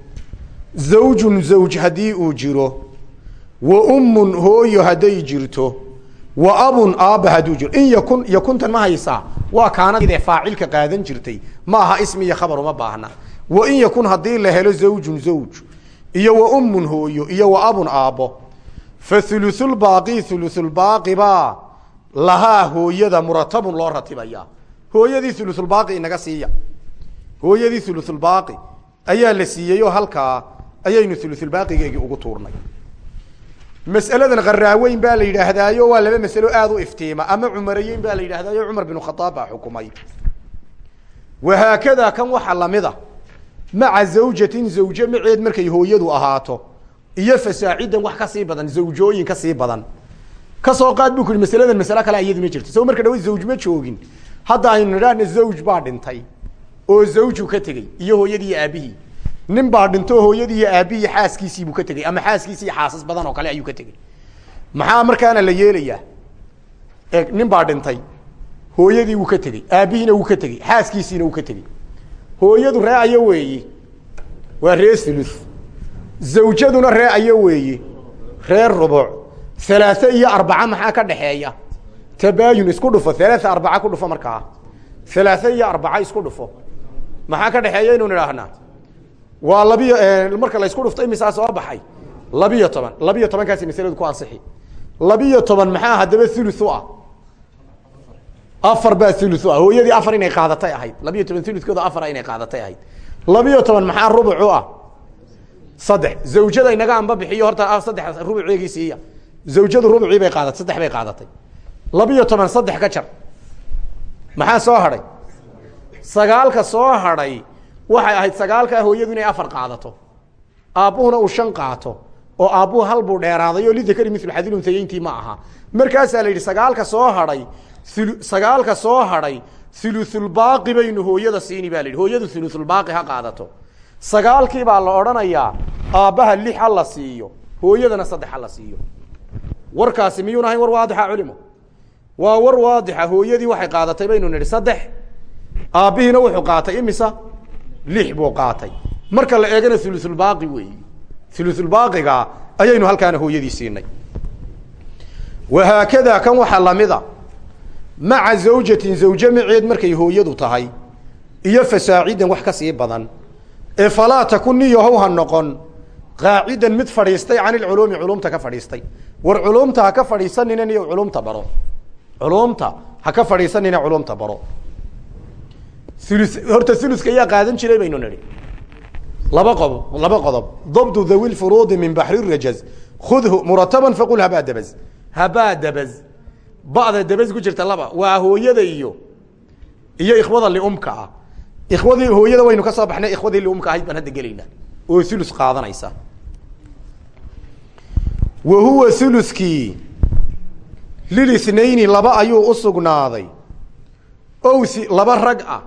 [SPEAKER 1] zawjun zawj haddii uu jiro wa ummun hooyo hadday jirto wa abun aabba hadduu jiro. In yakun yakuntan ma haysaa. Waa kaanadee faacilka qaadan jirtay? Ma aha ismi iyo khabar uma baahna. Wain yakun haddii la helo zawjun zawj iyo wa ummun hooyo iyo wa abun aabbo fa hulusulbaaqi hulusulbaaqibaa lahaa hooyada muratabun loo ratibaya hooyadii hulusulbaaqi inaga siiya hooyadii ulusulbaaqi ayaa la siiyey oo halkaa ayaynu ulusulbaaqigeegii ugu tuurnay. Mas'aladan qaraaweyn baa la yidhaahdaayo waa laba masalo aada u iftiima. Ama cumarayeyn baa la yidhahdaayo cumar binu khadaab baa xukumay. Wahaakadaa kan waxa lamida maca zawjatin zawje maceed markay hooyadu ahaato iyo fasaacidan wax ka sii badan zawjooyin ka sii badan. Kasoo qaad bu masaladan masalo kale iyaduna jirta sao marka dhawa zawj ma joogin. Hadda aynu nidhaahna zawj baa dhintay oo zawju ka tegey iyo hooyadii iyo aabihii nin baa dhinto hooyadii iyo aabihii xaaskiisiibuu ka tegey ama xaaskiisii xaasas badan oo kale ayuu ka tegey maxaa markaana la yeelayaa? E nin baa dhintay hooyadii wuu ka tegey aabbihiina wuu ka tegey xaaskiisiina wuu ka tegey hooyadu ree ayo weeye waa ree ulu zawjaduna ree ayo weeye reer rubuc alaaa iyo arbaca maxaa ka dhaxeeya? Tabaayun isku dhufo alaaa arbaca ku dhufo markaa. Alaaa iyo arbaca isku dhufo maxaa ka dhexeeya inuu idhaahnaa waa labiyo marka la isku dhufto imisaa soo baxay. Labiyo toban. Labiyo tobankaasi masaladu ku ansixi. Labiyo toban maxaa haddaba ulu ah? Afar baa ulu ah. Hooyadii afar inay qaadatay ahayd. Labiyo toban ulukooda afara inay qaadatay ahayd. Labiyo toban maxaa rubucu ah? Saddex. Zawjada inaga anba bixiyo horta saddex rubuceegii siiya. Zawjadu rubucii bay qaadatay saddex bay qaadatay. Labiyo toban saddex ka jar. Maxaa soo hadhay sagaalka soo hadhay waxay ahayd sagaalkaa hooyadu inay afar qaadato. Aabbuhuna uu shan qaato oo aabbuhu hal buu dheeraaday oo lidakari milu xadilunhayeyntii ma aha. Markaasaa la yidhi sagaalka soo hadhay sagaalka soo hadhay ulusulbaaqi baynu hooyada siini baa la yidhi. Hooyadu ulusulbaaqi ha qaadato. Sagaalkii baa la odhanayaa aabbaha lix ha la siiyo hooyadana saddex la siiyo. Warkaasi miyuun ahayn war waadixa culimo. Waa war waadixa hooyadii waxay qaadatay baynu nidhi saddex aabbihiina wuxuu qaatay imisa lix buu qaatay. Marka la eegana ulusulbaaqi weeyi ulusulbaaqiga ayaynu halkaana hooyadii siinay wahaakadaa kan waxaa lamida maca zawjatin zawje maceed markay hooyadu tahay iyo fasaacidan wax ka sii badan ee falaa takun niyahow ha noqon qaacidan mid fadhiistay can ilculuumi culumta ka fadhiistay. War culumta ha ka fadhiisanina niyo culumta baro. Culumta ha ka fadhiisanina culumta baro horta uluska ayaa qaadan jiray baynu nihi laba qodob laba qodob. dabdu dhawi lfuruudi min baxri rajaz khudhu murataban faqul habaa dabaz habaa dabaz ba'da dabaz ku jirta laba. waa hooyada iyo iyo ikhwada liumka ah ikhwadii hooyada waynu ka soo baxnay. ikhwadii liumka ahayd baan hadda gelaynaa oo ulus qaadanaysa. wa huwa uluskii lilithnayni laba ayuu usugnaaday ow si laba rag ah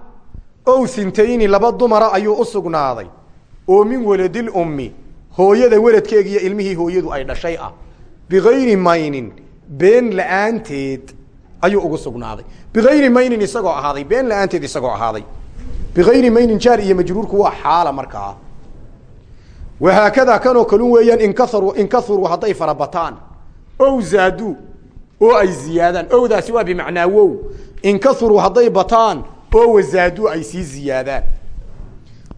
[SPEAKER 1] ow sintayni laba dumara ayuu usugnaaday oo min waladil ummi hooyada weladkeegiiyo ilmihii hooyadu ay dhashay ah. Bigayri maynin been la'aanteed ayuu ugu sugnaaday. Bigayri maynin isagoo ahaaday been la'aanteed isagoo ahaaday. Bigayri maynin jaar iyo majruurku waa xaala markaa. Wahaakadaa kanoo kalun weeyaan inkaaruu inkahuruu hadday farabataan ow zaaduu oo ay ziyaadaan. Owdaasi waa bimacnaa wow. Inkahuruu hadday bataan oo wazaaduu ay sii ziyaadaan.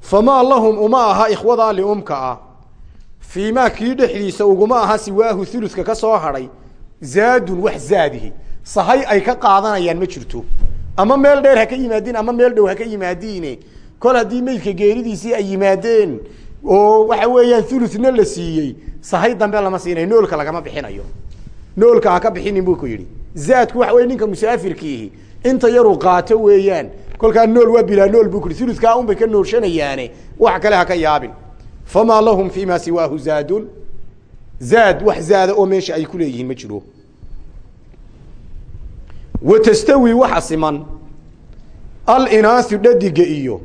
[SPEAKER 1] Famaa lahum uma aha ikhwadaa liumka ah. Fii maa kii dhexdiisa uguma aha siwaahu uluska ka soo hadhay zaadun wax zaadihi. Sahay ay ka qaadanayaan ma jirto. Ama meel dheer ha ka yimaadiin ama meel dhow ha ka yimaadiine. Kol haddii meydka geeridiisii ay yimaadeen oo waxa weeyaan ulusna la siiyey sahay dambe lama siinayo noolka lagama bixinayo. Noolka ha ka bixinin buu ku yidhi. Zaadku waxa wey ninka musaafirkiihi inta yaruu qaato weeyaan. kolkaa nool waa bilaa nool buu ku yidhi. Uluskaa un bay ka noolshanayaane. wax kale ha ka yaabin. famaa lahum fii ma siwaahu zaadun. zaad wax zaada oo meesha ay ku leeyihiin ma jiro. wa tastawi waxa siman. alinaasu dhadiga iyo.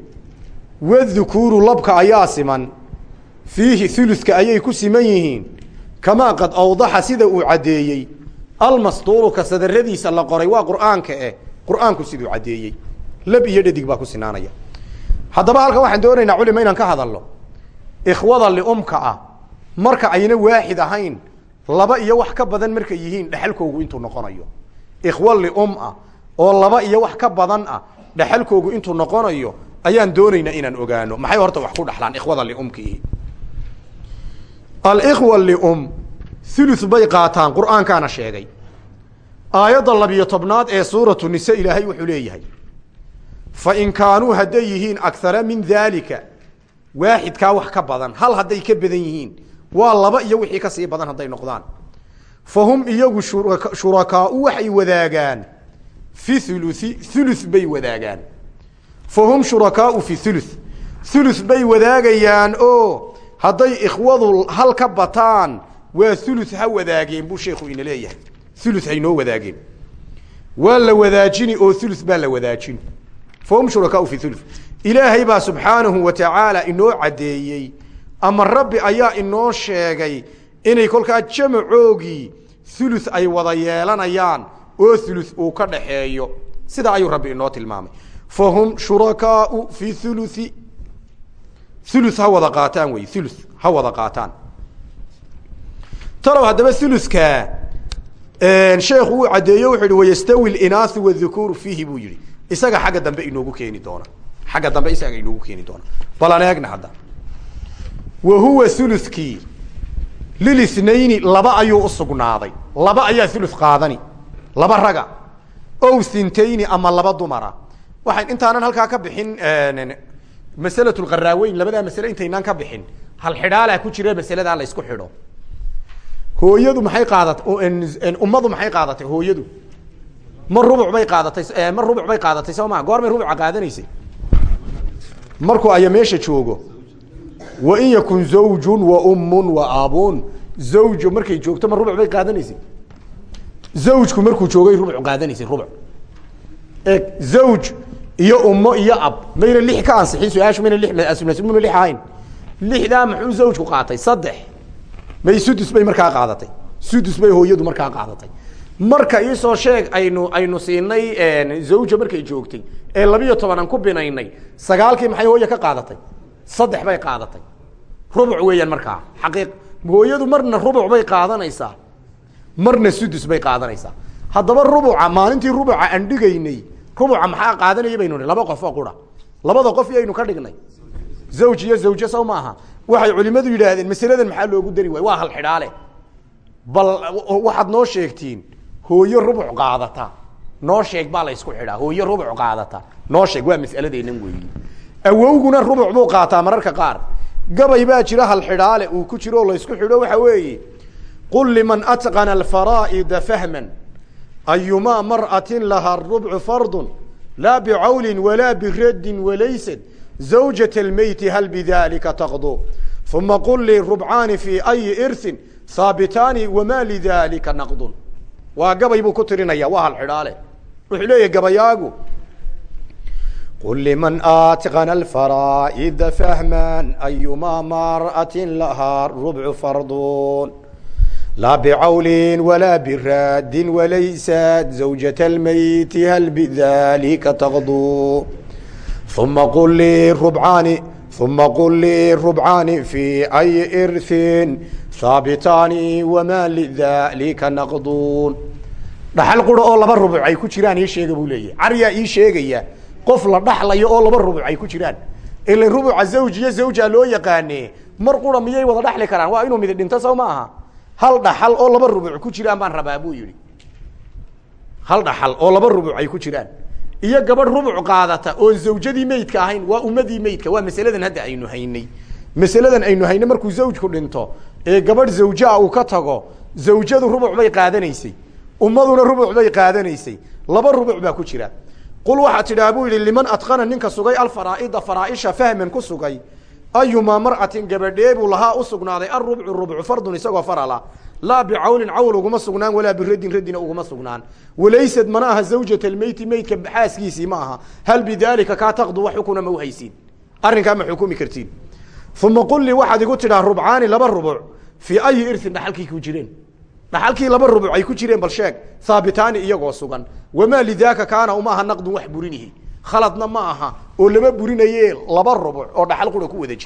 [SPEAKER 1] wadukuuru labka ayaa siman. fiihi uluska ayay ku siman yihiin. kamaa qad awdaxa sida uu caddeeyey. almasduuru ka sadaradiisa la qoray waa qur'aanka eh qur'aanku siduu lab iyo dhadig baa ku sinaanaya. Haddaba halkan waxaan doonaynaa culima inaan ka hadalno. Ikhwada liumka ah marka ayna waaxid ahayn laba iyo wax ka badan markay yihiin dhexalkoogu intuu noqonayo. Ikhwa lium ah oo laba iyo wax ka badan ah dhexalkoogu intuu noqonayo ayaan doonaynaa inaan ogaano. Maxay horta wax ku dhaxlaan ikhwada liumkiihi alikhwa lium ulu bay qaataan qur'aankaana sheegay aayadda labiyo tobnaad ee suuratu nise ilaahay wuxuu leeyahay fa in kaanuu hadday yihiin akara min daalika waaxidkaa wax ka badan hal hadday ka badan yihiin waa laba iyo wixii ka sii badan hadday noqdaan. Fa hum iyagu shurakaau waxay wadaagaan fi ulusi ulu bay wadaagaan. Fa hum shurakaau fi ulu ulu bay wadaagayaan oo hadday ikhwadu hal ka bataan waa ulu ha wadaageen buu sheekhu ina leeyahay ulu haynoo wadaageen. Waa la wadaajini oo ulu baa la wadaajin. Fahum shurakaau fi ulu ilaahay baa subxaanahu wa tacaala inoo caddeeyey ama rabbi ayaa inoo sheegay inay kolkaa jamacoogii ulu ay wada yeelanayaan oo ulu uu ka dhaxeeyo. Sidaa ayuu rabbi inoo tilmaamay. Fahum shurakaau fi thuluthi. Ulu ha wada qaataan wey ulu ha wada qaataan. Talow haddaba sheekhu uu caddeeyo wuxu yihi wayastawi linaahu wadhukuuru fiihi buu yihi isaga xagga dambe inoogu keeni doona. Xagga dambe isaga inoogu keeni doona. Bal an eegna hadda. Wa huwa ulukii lilithnayni laba ayuu usugnaaday laba ayaa ulu qaadani. Laba raga. O thintayni ama laba dumara. Waxayn intaanan halkaa ka bixin masalat lqaraaweyn labadaa masale intaynaan ka bixin. Hal xidhaalaa ku jira masaladaa la isku xidho hooyadu maxay qaadatay? Ummadu maxay qaadatay? Hooyadu. Ma rubuc bay qaadatay ma rubuc bay qaadatay soo maa goormay rubuca qaadanaysay. Markuu aya meesha joogo wain yakun zawjun wa ummun wa abun zawjo markay joogto ma rubuc bay qaadanaysay. Zawjku markuu joogay rubuc qaadanaysay rubuc. Eeg zawj iyo ummo iyo ab mayna lix ka ansixin su'aashu mayna lix ahayn. Lixdaa muxuu zawjku qaatay? Saddex may sudus bay markaa qaadatay. Sudus bay hooyadu markaa qaadatay. Marka iisoo sheeg aynu aynu siinay zawja markay joogtay ee labiyo toban aan ku binaynay sagaalkii maxay hooye ka qaadatay? Saddex bay qaadatay. Rubuc weeyaan markaa. Xaqiiq hooyadu marna rubuc bay qaadanaysaa. Marna sudus bay qaadanaysaa. Haddaba rubuca maalintii rubuca aan dhigaynay rubuca maxaa qaadanaya baynu laba qof oo qura. Labada qof yaynu ka dhignay. Zawj iyo zawje waxay culimadu yidhaahdeen masaladan maxaa loogu dari waay waa hal xidhaale. Bal waxaad noo sheegtiin hooyo rubuc qaadata. Noo sheeg baa la ysku xidhaa hooyo rubuc qaadata. Noo sheeg waa mas'aladeennan weeyi awowguna rubuc buu qaataa mararka qaar. Gabay baa jira hal xidhaale uu ku jiro o la ysku xidho waxa weeye. Qul liman atqana alfaraa'ida fahman. Ayumaa mar'atin laha rubcu fardun. Laa bicawlin walaa biradin walaysad zawjat almeyti hal bidalika taqdu uma qul lii rubcaani fii ayi irsin haabitaani wamaa lidalika naqdun waa gabay buu ku tirinaya waa hal xidhaale wuxuu leeyahy gabayaagu qul liman atqana alfaraa'ida fahman ayumaa mar'atin lahaa rubcu fardun laa bicawlin walaa biraadin walaysad zawjat almeyti hal bidalika taqdu uma qul lii rubcaani uma qul lii rubcaani fii ayi irhin haabitaani wamaa lidalika naqduun dhaxal qura oo laba rubuc ay ku jiraan ii sheega buu leeyahy caryaa ii sheegaya qof la dhaxlayo oo laba rubuc ay ku jiraan ila rubuca zawj iyo zawja loo yaqaane mar qura miyay wada dhaxli karaan waa inuu midi dhinto sow ma aha hal dhaxal oo laba rubuc ku jiraan baan rabaa buu yihi hal dhaxal oo laba rubuc ay iyo gabadh rubuc qaadata oon zawjadii meydka ahayn waa ummadii meydka waa masaladan hadda aynu haynay. Masaladan aynu haynay markuu zawjku dhinto ee gabadh zawjaa uu ka tago zawjadu rubuc bay qaadanaysay. Ummaduna rubuc bay qaadanaysay. Laba rubuc baa ku jira. Qul waxaa tidhaha buu yihi liman adqana ninka sugay alfaraaida faraaisha fahman ku sugay ayumaa mar'atin gabadheebuu lahaa u sugnaaday arubcu rubcu fardun isagoo farala laa bicawlin cawl uguma sugnaan walaa biradin radina uguma sugnaan. Walaysad mana aha zawjat almeyti meydka xaaskiisii ma aha. Hal bidaalika kaa taqdu wax xukuna ma uhaysiin arrinkaa ma xukumi kartiin. Uma qul lii waxaad igu tidhaha rubcaani laba rubuc fii ayi irtin dhaxalkii ku jireen. Dhaxalkii laba rubuc ay ku jireen bal sheeg haabitaani iyagoo sugan. Wamaa lidaaka kaana uma aha naqdun wax burinihi khaladna ma aha oo lama burinaye laba rubuc oo dhaxal qura ku wada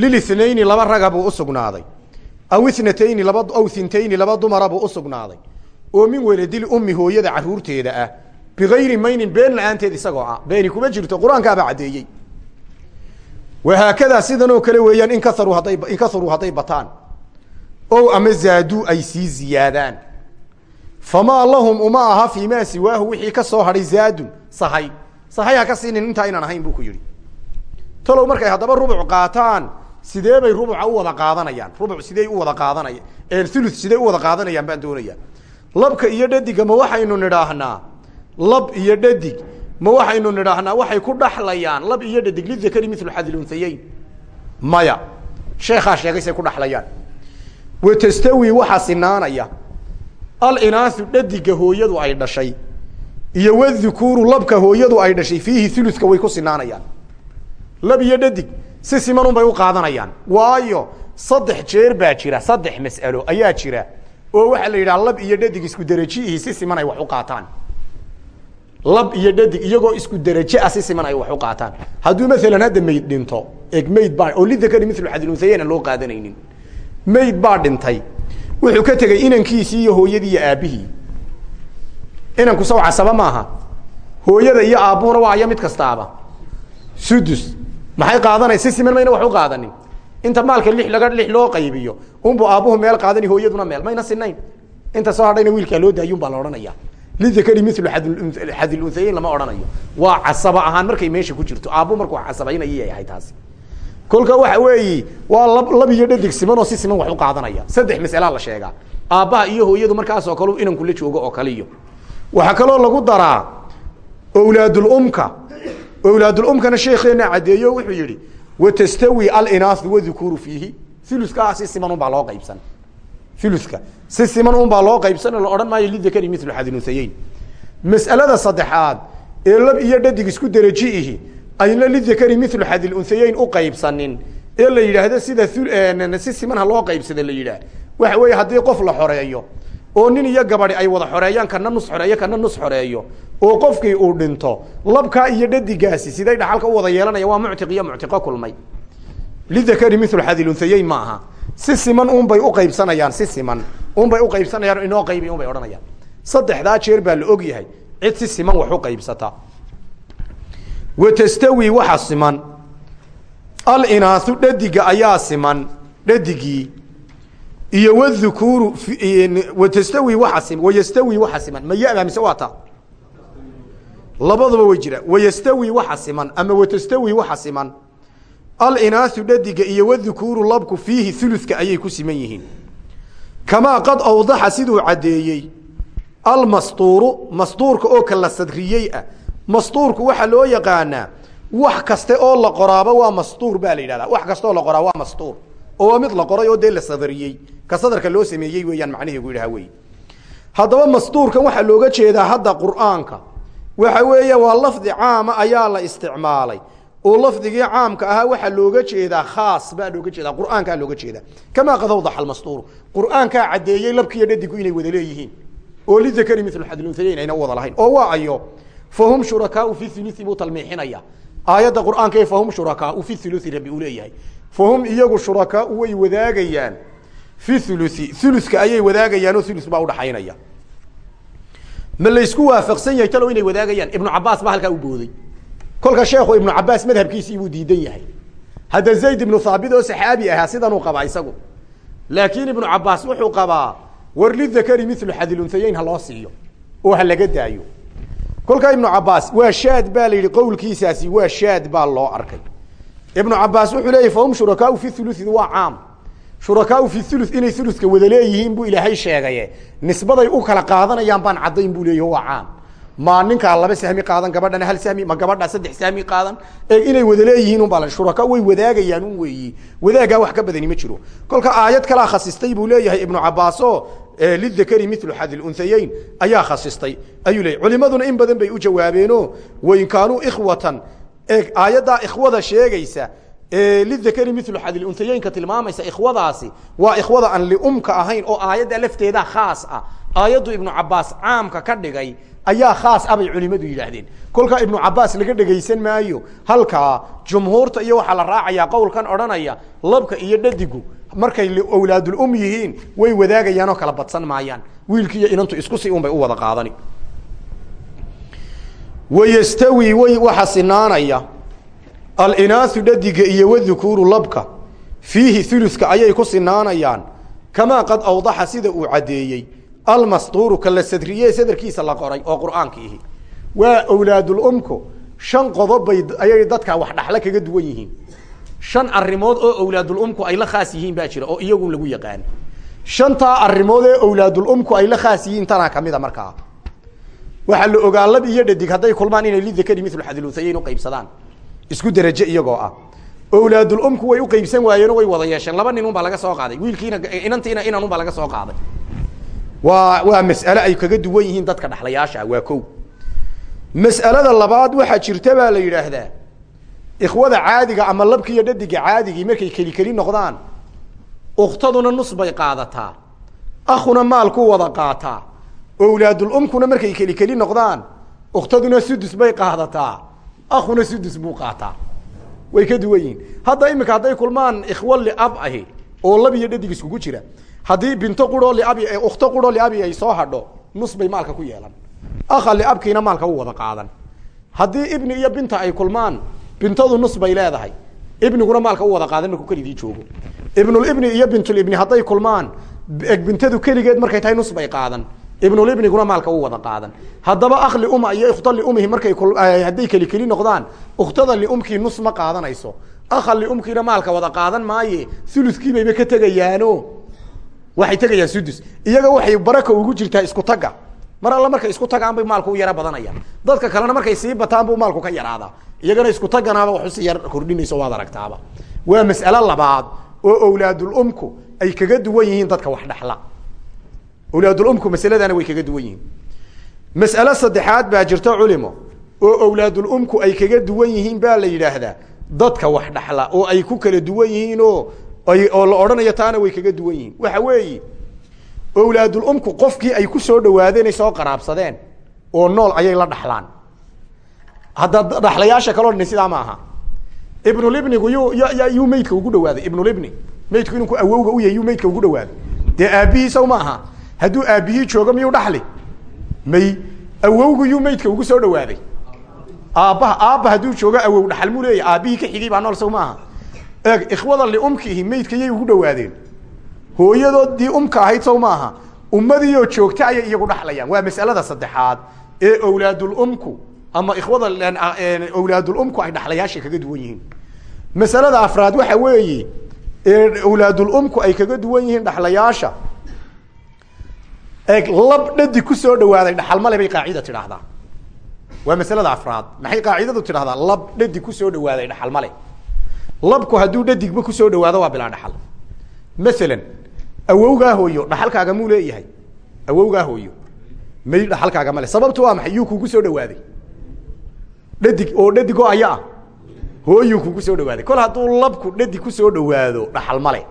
[SPEAKER 1] lilithnayni laba raga buu usugnaaday aw ithnatayni laba aw thintayni laba dumara buu usugnaaday oo min weladil ummi hooyada caruurteeda ah. Bigayri maynin been la'aanteed isagoo ah. Beeni kuma jirto qur'aankaabaa caddeeyey. Wahaakadaa sidan oo kale weeyaan in kaaruu hadday in kaharuu hadday bataan. O ama zaaduu ay sii ziyaadaan. Famaa lahum uma aha fii maa siwaahu wixii ka soo hadhay zaadun sahay. Sahay ha ka siinin intaa inaan ahayn buu ku yidhi. Talow markay haddaba rubuc sidee bay rubuca u wada qaadanayaan? Rubuc sidey u wada qaadanaya ulu sidey u wada qaadanayaan baan doonaya labka iyo dhadiga ma waxaynu nidhaahnaa? Lab iyo dhadig ma waxaynu nidhaahnaa? Waxay ku dhaxlayaan. Lab iyo dhadig lidakari milu xadi lunhayeyn maya sheekaa sheegay ku dhaxlayaan. Watastawi waxaa sinaanaya alinaasu dhadiga hooyadu ay dhashay iyo wadhukuuru labka hooyadu ay dhashay fiihi uluka way ku sinaanayaan. Lab iyo dhadig si siman un bay u qaadanayaan. Waayo saddex jeer baa jira saddex mas'alo ayaa jira. Oo waxaa la yidhaha lab iyo dhadig isku derajiihi si siman ay wax u qaataan. Lab iyo dhadig iyagoo isku deraje ah si siman ay wax u qaataan. Hadduu maalan hadda mayd dhinto eg mayd baa oo lidakari milu xadilunhayeena loo qaadanaynin. Mayd baa dhintay. Wuxuu ka tegey inankiisii iyo hooyadii iyo aabbihii inanku saw casaba maaha. Hooyada iyo aabbuhuna waa aya mid kastaaba. Sudus maxay qaadanay? Si siman mayna wax u qaadanin. Inta maalka li laga lix loo qaybiyo unbu aabbuhu meel qaadani hooyaduna meel. Mayna sinayn. Inta soo hadhayna wiilkaa loo daayun baa la odhanaya. Lidakari milu xadilunhayeyn lama odhanayo. Waa casaba ahaan markay meesha ku jirto aabbu markuu casabaynaya yahay taasi. Kolka waxa weeyi waa lab iyo dhadig siman oo si siman wax u qaadanaya. Saddex masalaa la sheegaa aabbaha iyo hooyadu markaasoo kale inanku la joogo oo kaliyo. Waxaa kaloo lagu daraa owlaadulumka owlaadulumkana sheekeena caddeeyo wuxuu yihi watastawi alinaathu wadukuru fiihi ulukaa si siman unbaa loo qaybsan uluka si siman unbaa loo qaybsan la odhan maayo lidakari milu xadilunhayeyn mas'alada saddexaad ee lab iyo dhadig isku deraji ihi ayna lidakari milu xadilunhayeyn u qaybsanin ee la yidhaahdo sida si simanha loo qaybsada la yidhaah waxa weeye haddii qof la xoreeyo oo nin iyo gabadi ay wada xoreeyaan kana nus xoreeyo kana nus xoreeyo oo qofkii uu dhinto labkaa iyo dhadigaasi siday dhaxalka u wada yeelanaya waa muctiq iyo muctiqo kulmay. Lidakari milu xadilunhayeyn ma aha si siman unbay uqaybsanayaan si siman unbay uqaybsanayaan inoo qaybi unbay odhanayaan. Saddexdaa jeer baa la og yahay cid si siman wax u qaybsata. Watastawi waxa siman. Alinaasu dhadiga ayaa siman dhadigii iyo wdhukuuru watastawi waa sim wayastawi waxa siman. Ma ya mise waa ta? Labaduba way jiraan. Wayastawi waxa siman ama watastawi waxa siman. Alinaasu dhadiga iyo wdhukuuru labku fiihi uluka ayay ku siman yihiin. Kamaa qad awdaxa siduu caddeeyey. Almastuuru mastuurka oo kala sadriyey ah. Mastuurku waxaa loo yaqaanaa wax kaste oo la qoraaba waa mastuur baa la yidhahdaa. Wax kaste oo la qoraa waa mastuur oo mid la qoray oo dee la sadariyey. Ka sadarka loo sameeyey weeyaan macnaheegu yidhaha wey haddaba mastuurkan waxaa looga jeedaa hadda qur'aanka. Waxa weeya waa lafdi caama ayaa la isticmaalay. Oo lafdigii caamka ahaa waxaa looga jeedaa khaas baa looga jeedaa qur'aankaa looga jeedaa. Kamaa qad awdaxa almastuuru qur'aankaa caddeeyey labkiiyo dhadigu inay wada leeyihiin. Oo lidakari milu xadilunhayeyn ayna wada lahayn. Oo waa ayo fahum shurakaau fi ulusi buu talmiixinaya. Qur'aanka ee fahum shurakaau fi ulusi rabbi uu fahum iyagu shurakaau way wadaagayaan fi ulusi uluska ayay wadaagayaan oo ulus baa udhaxaynaya ma laysku waafaqsan yahay talow inay wadaagayaan ibnu cabaas baa halkaa u booday kolka sheekhu ibnu cabaas madhabkiisii buu diidan yahay hadda zayd ibnu thaabit oo saxaabi ahaa sidanuu qabaa isagu laakiin ibnu cabaas wuxuu qabaa war lidakari milu xadilunhayeyn ha loo siiyo oo ha laga daayo kolkaa ibnu cabaas waa shaad baa la yidhi waa shaad baa loo arkay ibnu cabaas wuxuu leeyahy fahum shurakaau fi ulusi waa caam. Shurakaau fi ulu inay uluska wada leeyihiin buu ilaahay sheegaye nisbaday u kala qaadanayaan baan caddayn buu leeyahy waa caam. Ma ninkaa laba sahmi qaadan gabadhana hal sahmi ma gabadhaa saddex sahmi qaadan? Ee inay wada leeyihiin unbaa la shuraka way wadaagayaan un weeyi. Wadaagaa wax ka badani ma jiro. Kolka aayad kalaa khasistay buu leeyahay ibnu cabaas oo lidakari milu xadilunhayeyn ayaa khasistay. Ayuu leeyahy culimaduna in badan bay u jawaabeeno wain e aayaddaa ikhwada sheegaysa lidakari milu xadilunhayeynka tilmaamaysa ikhwadaasi waa ikhwada aan liumka ahayn oo aayadda lafteeda khaas ah. Aayaddu ibnu cabaas caamka ka dhigay ayaa khaas ah bay culimadu yidhaahdeen. Kolkaa ibnu cabaas laga dhegaysan maayo halkaa jumhuurta iyo waxaa la raacayaa qowlkan odhanaya labka iyo dhadigu markay awlaadulum yihiin way wadaagayaan oo kala badsan maayaan. Wiilki iyo inantu isku si un bay u wada qaadani wayastawi way waxa sinaanaya alinaasu dhadiga iyo wadhukuuru labka fiihi uluska ayay ku sinaanayaan. Kamaa qad awdaxa sida uu caddeeyey almastuuru ka la sadriye sadarkiisa la qoray oo qur'aanka ihi. Waa awlaadulumku shan qodob bay ayay dadka wax dhaxla kaga duwan yihiin. Shan arimood oo awlaadulumku ay la khaas yihiin baa jira oo iyagun lagu yaqaan. Shantaa arimood ee awlaadulumku ay la khaas yihiin tanaa kamida markaa waxaa la ogaa lab iyo dhadig hadday kulmaan inay lidakari milu xadilunhayeyn uqaybsadaan isku deraje iyagoo ah. Awlaadulumku way uqaybsan waayeenoo way wada yeesheen. Laba nin un baa laga soo qaaday. Wiilkiina inantiina inan un baa laga soo qaaday. Waa waa mas'ale ay kaga duwan yihiin dadka dhaxlayaasha waa ko mas'alada labaad waxaa jirta baa la yidhaahdaa. Ikhwada caadiga ama labki iyo dhadiga caadigii markay keli keli noqdaan uktaduna nus bay qaadataa. Akhuna maalku wada qaataa owlaadulumkuna markay keli keli noqdaan ukhtaduna sudus bay qaadataa akhuna sudus buu qaataa. Way ka duwan yihiin. Hadda iminka hadday kulmaan ikhwo liab ahi oo lab iyo dhadig jira haddii binto quroo liabi ukhto quroo liabi ay soo hadho nus bay maalka ku yeelan. Akha liabkiina maalka u wada qaadan. Haddii ibni iyo binta ay kulmaan bintadu nus bay leedahay. Ibniguna maalka u wada qaadan markuu keligii joogo. Ibnulibni iyo bintulibni hadday kulmaan bintadu keligeed markay tahay nus bay qaadan ibnulibniguna maalka u wada qaadan. Haddaba akh liuma iyo ikhta liumihi markay hadday keli keli noqdaan ukhtada liumkii nus ma qaadanayso. Akha liumkiina maalka wada qaadan maaye uluskii bayba ka tegayaano. Waxay tegayaan sudus. Iyaga waxay baraka ugu jirtaa isku tagga mar alla markay isku tagaan bay maalku u yaro badanayaan. Dadka kalena markay sii bataan buu maalku ka yaraadaa iyagana isku taganaaba waxusi yar kordhinayso waad aragtaaba. Waa mas'alo labaad oo owlaadulumku ay kaga duwan yihiin dadka wax dhexla owlaadulumku masaladana way kaga duwan yihiin mas'alo saddexaad baa jirta culimo oo owlaadulumku ay kaga duwan yihiin baa la yidhaahdaa dadka wax dhexla oo ay ku kala duwan yihiin oo ay la odhanayo taana way kaga duwan yihiin waxa weeye owlaadulumku qofkii ay ku soo dhawaadeen ay soo qaraabsadeen oo nool ayay la dhaxlaan hadda dhaxlayaasha kaloo dhan sidaa ma aha ibnulibnigu yuu yuu meydka ugu dhawaaday ibnulibni meydku inuu ku awowga u yahay yuu meydka ugu dhawaaday dee aabihiisaw ma aha hadduu aabihii joogo miyuu dhaxli? May awowgu yuu meydka ugu soo dhawaaday. Aabbaha aabba hadduu joogo awow dhaxal muu leeyahy aabbihii ka xigay baa nool saw ma aha. Eeg ikhwada liumkiihi meydka yay ugu dhawaadeen hooyadoodii umka ahayd saw ma aha. Ummadiioo joogta ayay iyagu dhaxlayaan. Waa mas'alada saddexaad ee owlaadulumku ama ikhwada owlaadulumku ay dhaxlayaasha kaga duwan yihiin. Masalada afraad waxa weeye ee owlaadulumku ay kaga duwan yihiin dhaxlayaasha eeg lab dhadi ku soo dhawaaday dhaxalmale bay qaacida tidhaahdaa. Waa masalada afraad. Maxay qaacidadu tidhahdaa lab dhadi ku soo dhawaaday dhaxalmale. Labku hadduu dhadigba ku soo dhawaado waa bilaa dhaxal. Masalan awowgaa hooyo dhaxalkaaga muu leeyahay? Awowgaa hooyo. May dhaxalkaaga male sababtu waa maxay? Yuu soo dhawaaday. Dhadig oo dhadigoo aya ah. Hooyuu soo dhawaaday. Kol hadduu labku dhadig ku soo dhawaado dhaxal male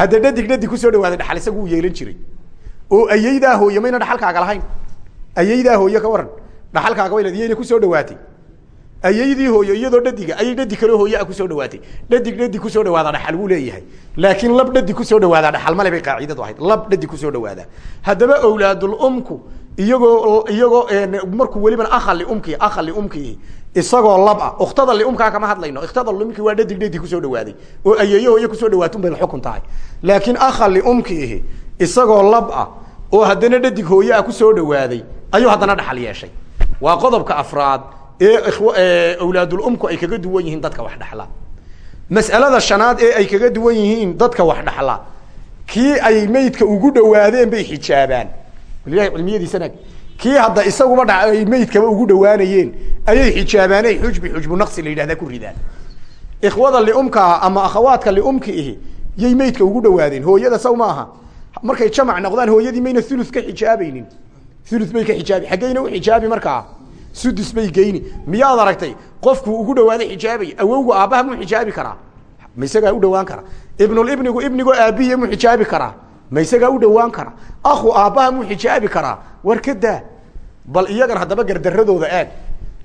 [SPEAKER 1] hadda dhadig dhadig ku soo dhawaaday dhaxal isagu yeelan jiray oo ayaydaa hooye mayna dhaxalkaaga lahayn. Ayaydaa hooye ka waran. Dhaxalkaaga way leed yayna ku soo dhawaatay. Ayaydii hooyo iyadoo dhadiga ayay dhadig kaleo hooye a ku soo dhawaatay. Dhadig dhadig ku soo dhawaada dhaxal wuu leeyahay. Laakiin lab dhadig ku soo dhawaadaa dhaxal male bay qaacidadu ahayd. Lab dhadig ku soo dhawaadaa haddaba owlaadulumku iyagoo iyagoo markuu welibana akha liumki akha liumkii isagoo lab ah. Ukhtada liumkaa kama hadlayno. Ikhtada liumki waa dhadig dhadig ku soo dhawaaday oo ayeeyo hooye ku soo dhawaatun bay xukun tahay laakiin akha liumkiihi isagoo lab ah oo haddana dhadig hooye ah ku soo dhawaaday ayuu haddana dhaxal yeeshay. Waa qodobka afraad ee owlaadulumku ay kaga duwan yihiin dadka wax dhexla mas'alada shanaad ee ay kaga duwan yihiin dadka wax dhexla kii ay meydka ugu dhawaadeen bay xijaabaan. Walilahi cilmiyadiisana kii hadda isaguba dha ay meydkaba ugu dhawaanayeen ayay xijaabaanay xujbi xujbu naqsi la yidhahdaa ku ridaan. Ikhwada liumkaa ama akhawaadka liumki ihi yay meydka ugu dhawaadeen hooyada saw ma aha markay jamac noqdaan hooyadii mayna ulu ka xijaabaynin. Ulu bay ka xijaabi xaggeyna u xijaabi markaa. Sudus bay geyni. Miyaad aragtay qofku ugu dhawaaday xijaabay awowgu aabbaha muu xijaabi karaa? Ma u dhawaan kara ibnulibnigu ibnigo aabihiya muu xijaabi karaa. Ma isagaa u dhawaan kara akhu aabbaha muu xijaabi karaa. War bal iyagan haddaba gardaradooda aad.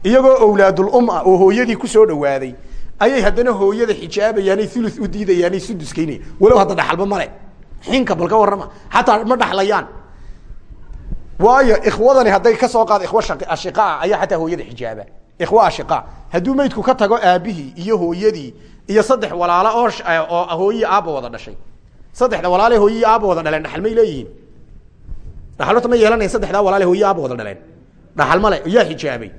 [SPEAKER 1] Iyagoo owlaadulum ah oo hooyadii ku soo dhawaaday ayay haddana hooyada xijaabayaanay ulu u diidayaanay sudus geynaya walow hadda dhaxalba male xinka bal ka warrama xataa ma dhaxlayaan. Waayo ikhwadani hadday ka soo qaado ikhwa ashiqaa ayaa xataa hooyada xijaaba. Ikhwa ashiqa. Hadduu meydku ka tago aabihii iyo hooyadii iyo saddex walaalo oo oo hooyiyi aabba wada dhashay. Saddexda walaale hooyiyi aabba wada dhaleen dhaxal may leeyihiin? Dhaxalota ma yeelanayan saddexdaa walaale hooyiyi aabba wada dhaleen. Dhaxal male xijaabay.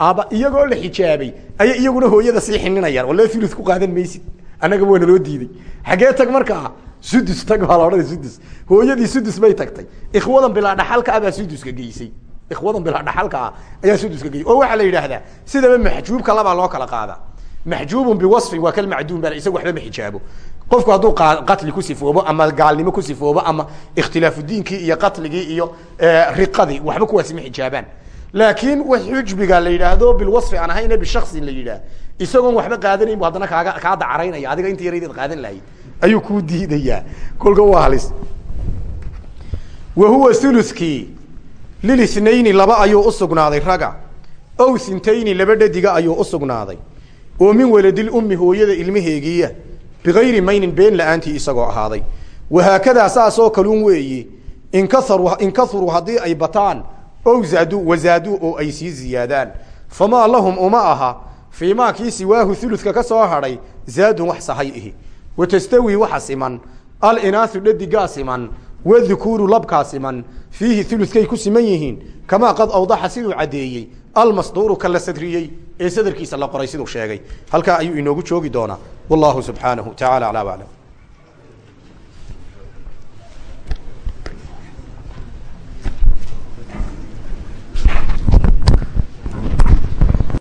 [SPEAKER 1] Aaba iyagoo la xijaabay ayay iyaguna hooyada sii xininayaan wala ulu ku qaadan maysid. Annagaba waa naloo diiday. Xaggee markaa sudus tag baa la odhanay sudus. Hooyadii sudus bay tagtay. Ikhwadan bilaa dhaxalka ah baa geysay. Ikhwadan bilaa dhaxalka ayaa suduska geysay. Oo waxaa la yidhaahdaa sidaba maxjuubka labaa loo kala qaadaa maxjuubun biwasfin waa kalmacduum baa isaga waxba ma xijaabo. Qofku hadduu qatli ku sifoobo ama gaalnimo ku sifoobo ama ikhtilaafu diinkii iyo qatligii iyo riqadii waxba kuwaasi ma xijaabaan. Laakiin wax xujbiga la yidhaahdo bilwasfi aan ahayne bishaksin la yidhaah isagoon waxba qaadanayn bu kaaga kaa dacaraynaya. Adiga inta yaraydeed qaadan lahayd ayuu kuu diidayaa. Kolka waa halis. Wa huwa ulukii lilisnayni laba ayuu u sugnaaday raga. Ow sintayni laba dhadiga ayuu u sugnaaday. Oo min waladil ummi hooyada ilmaheegiiya bikayri maynin been la'aantii isagoo ahaaday. Wahaakadaa saasoo kaluun weeye inkaharuu haddii ay bataan ow zaaduu wazaaduu oo ay sii ziyaadaan. Famaa lahum uma aha. Fii maa kii siwaahu uludka ka hadhay zaadun wax sahay ihi watastawi waxa siman alinaasu dhadigaa siman wadukuuru labkaa siman fiihi uludkay ku siman yihiin kamaa qad awdaxa siduu caddeeyey almasduuru ka la sadriyey ee sadarkiisa la qoray siduu sheegay halkaa ayuu inoogu joogi doonaa wallahu subxaanahu tacaala aclam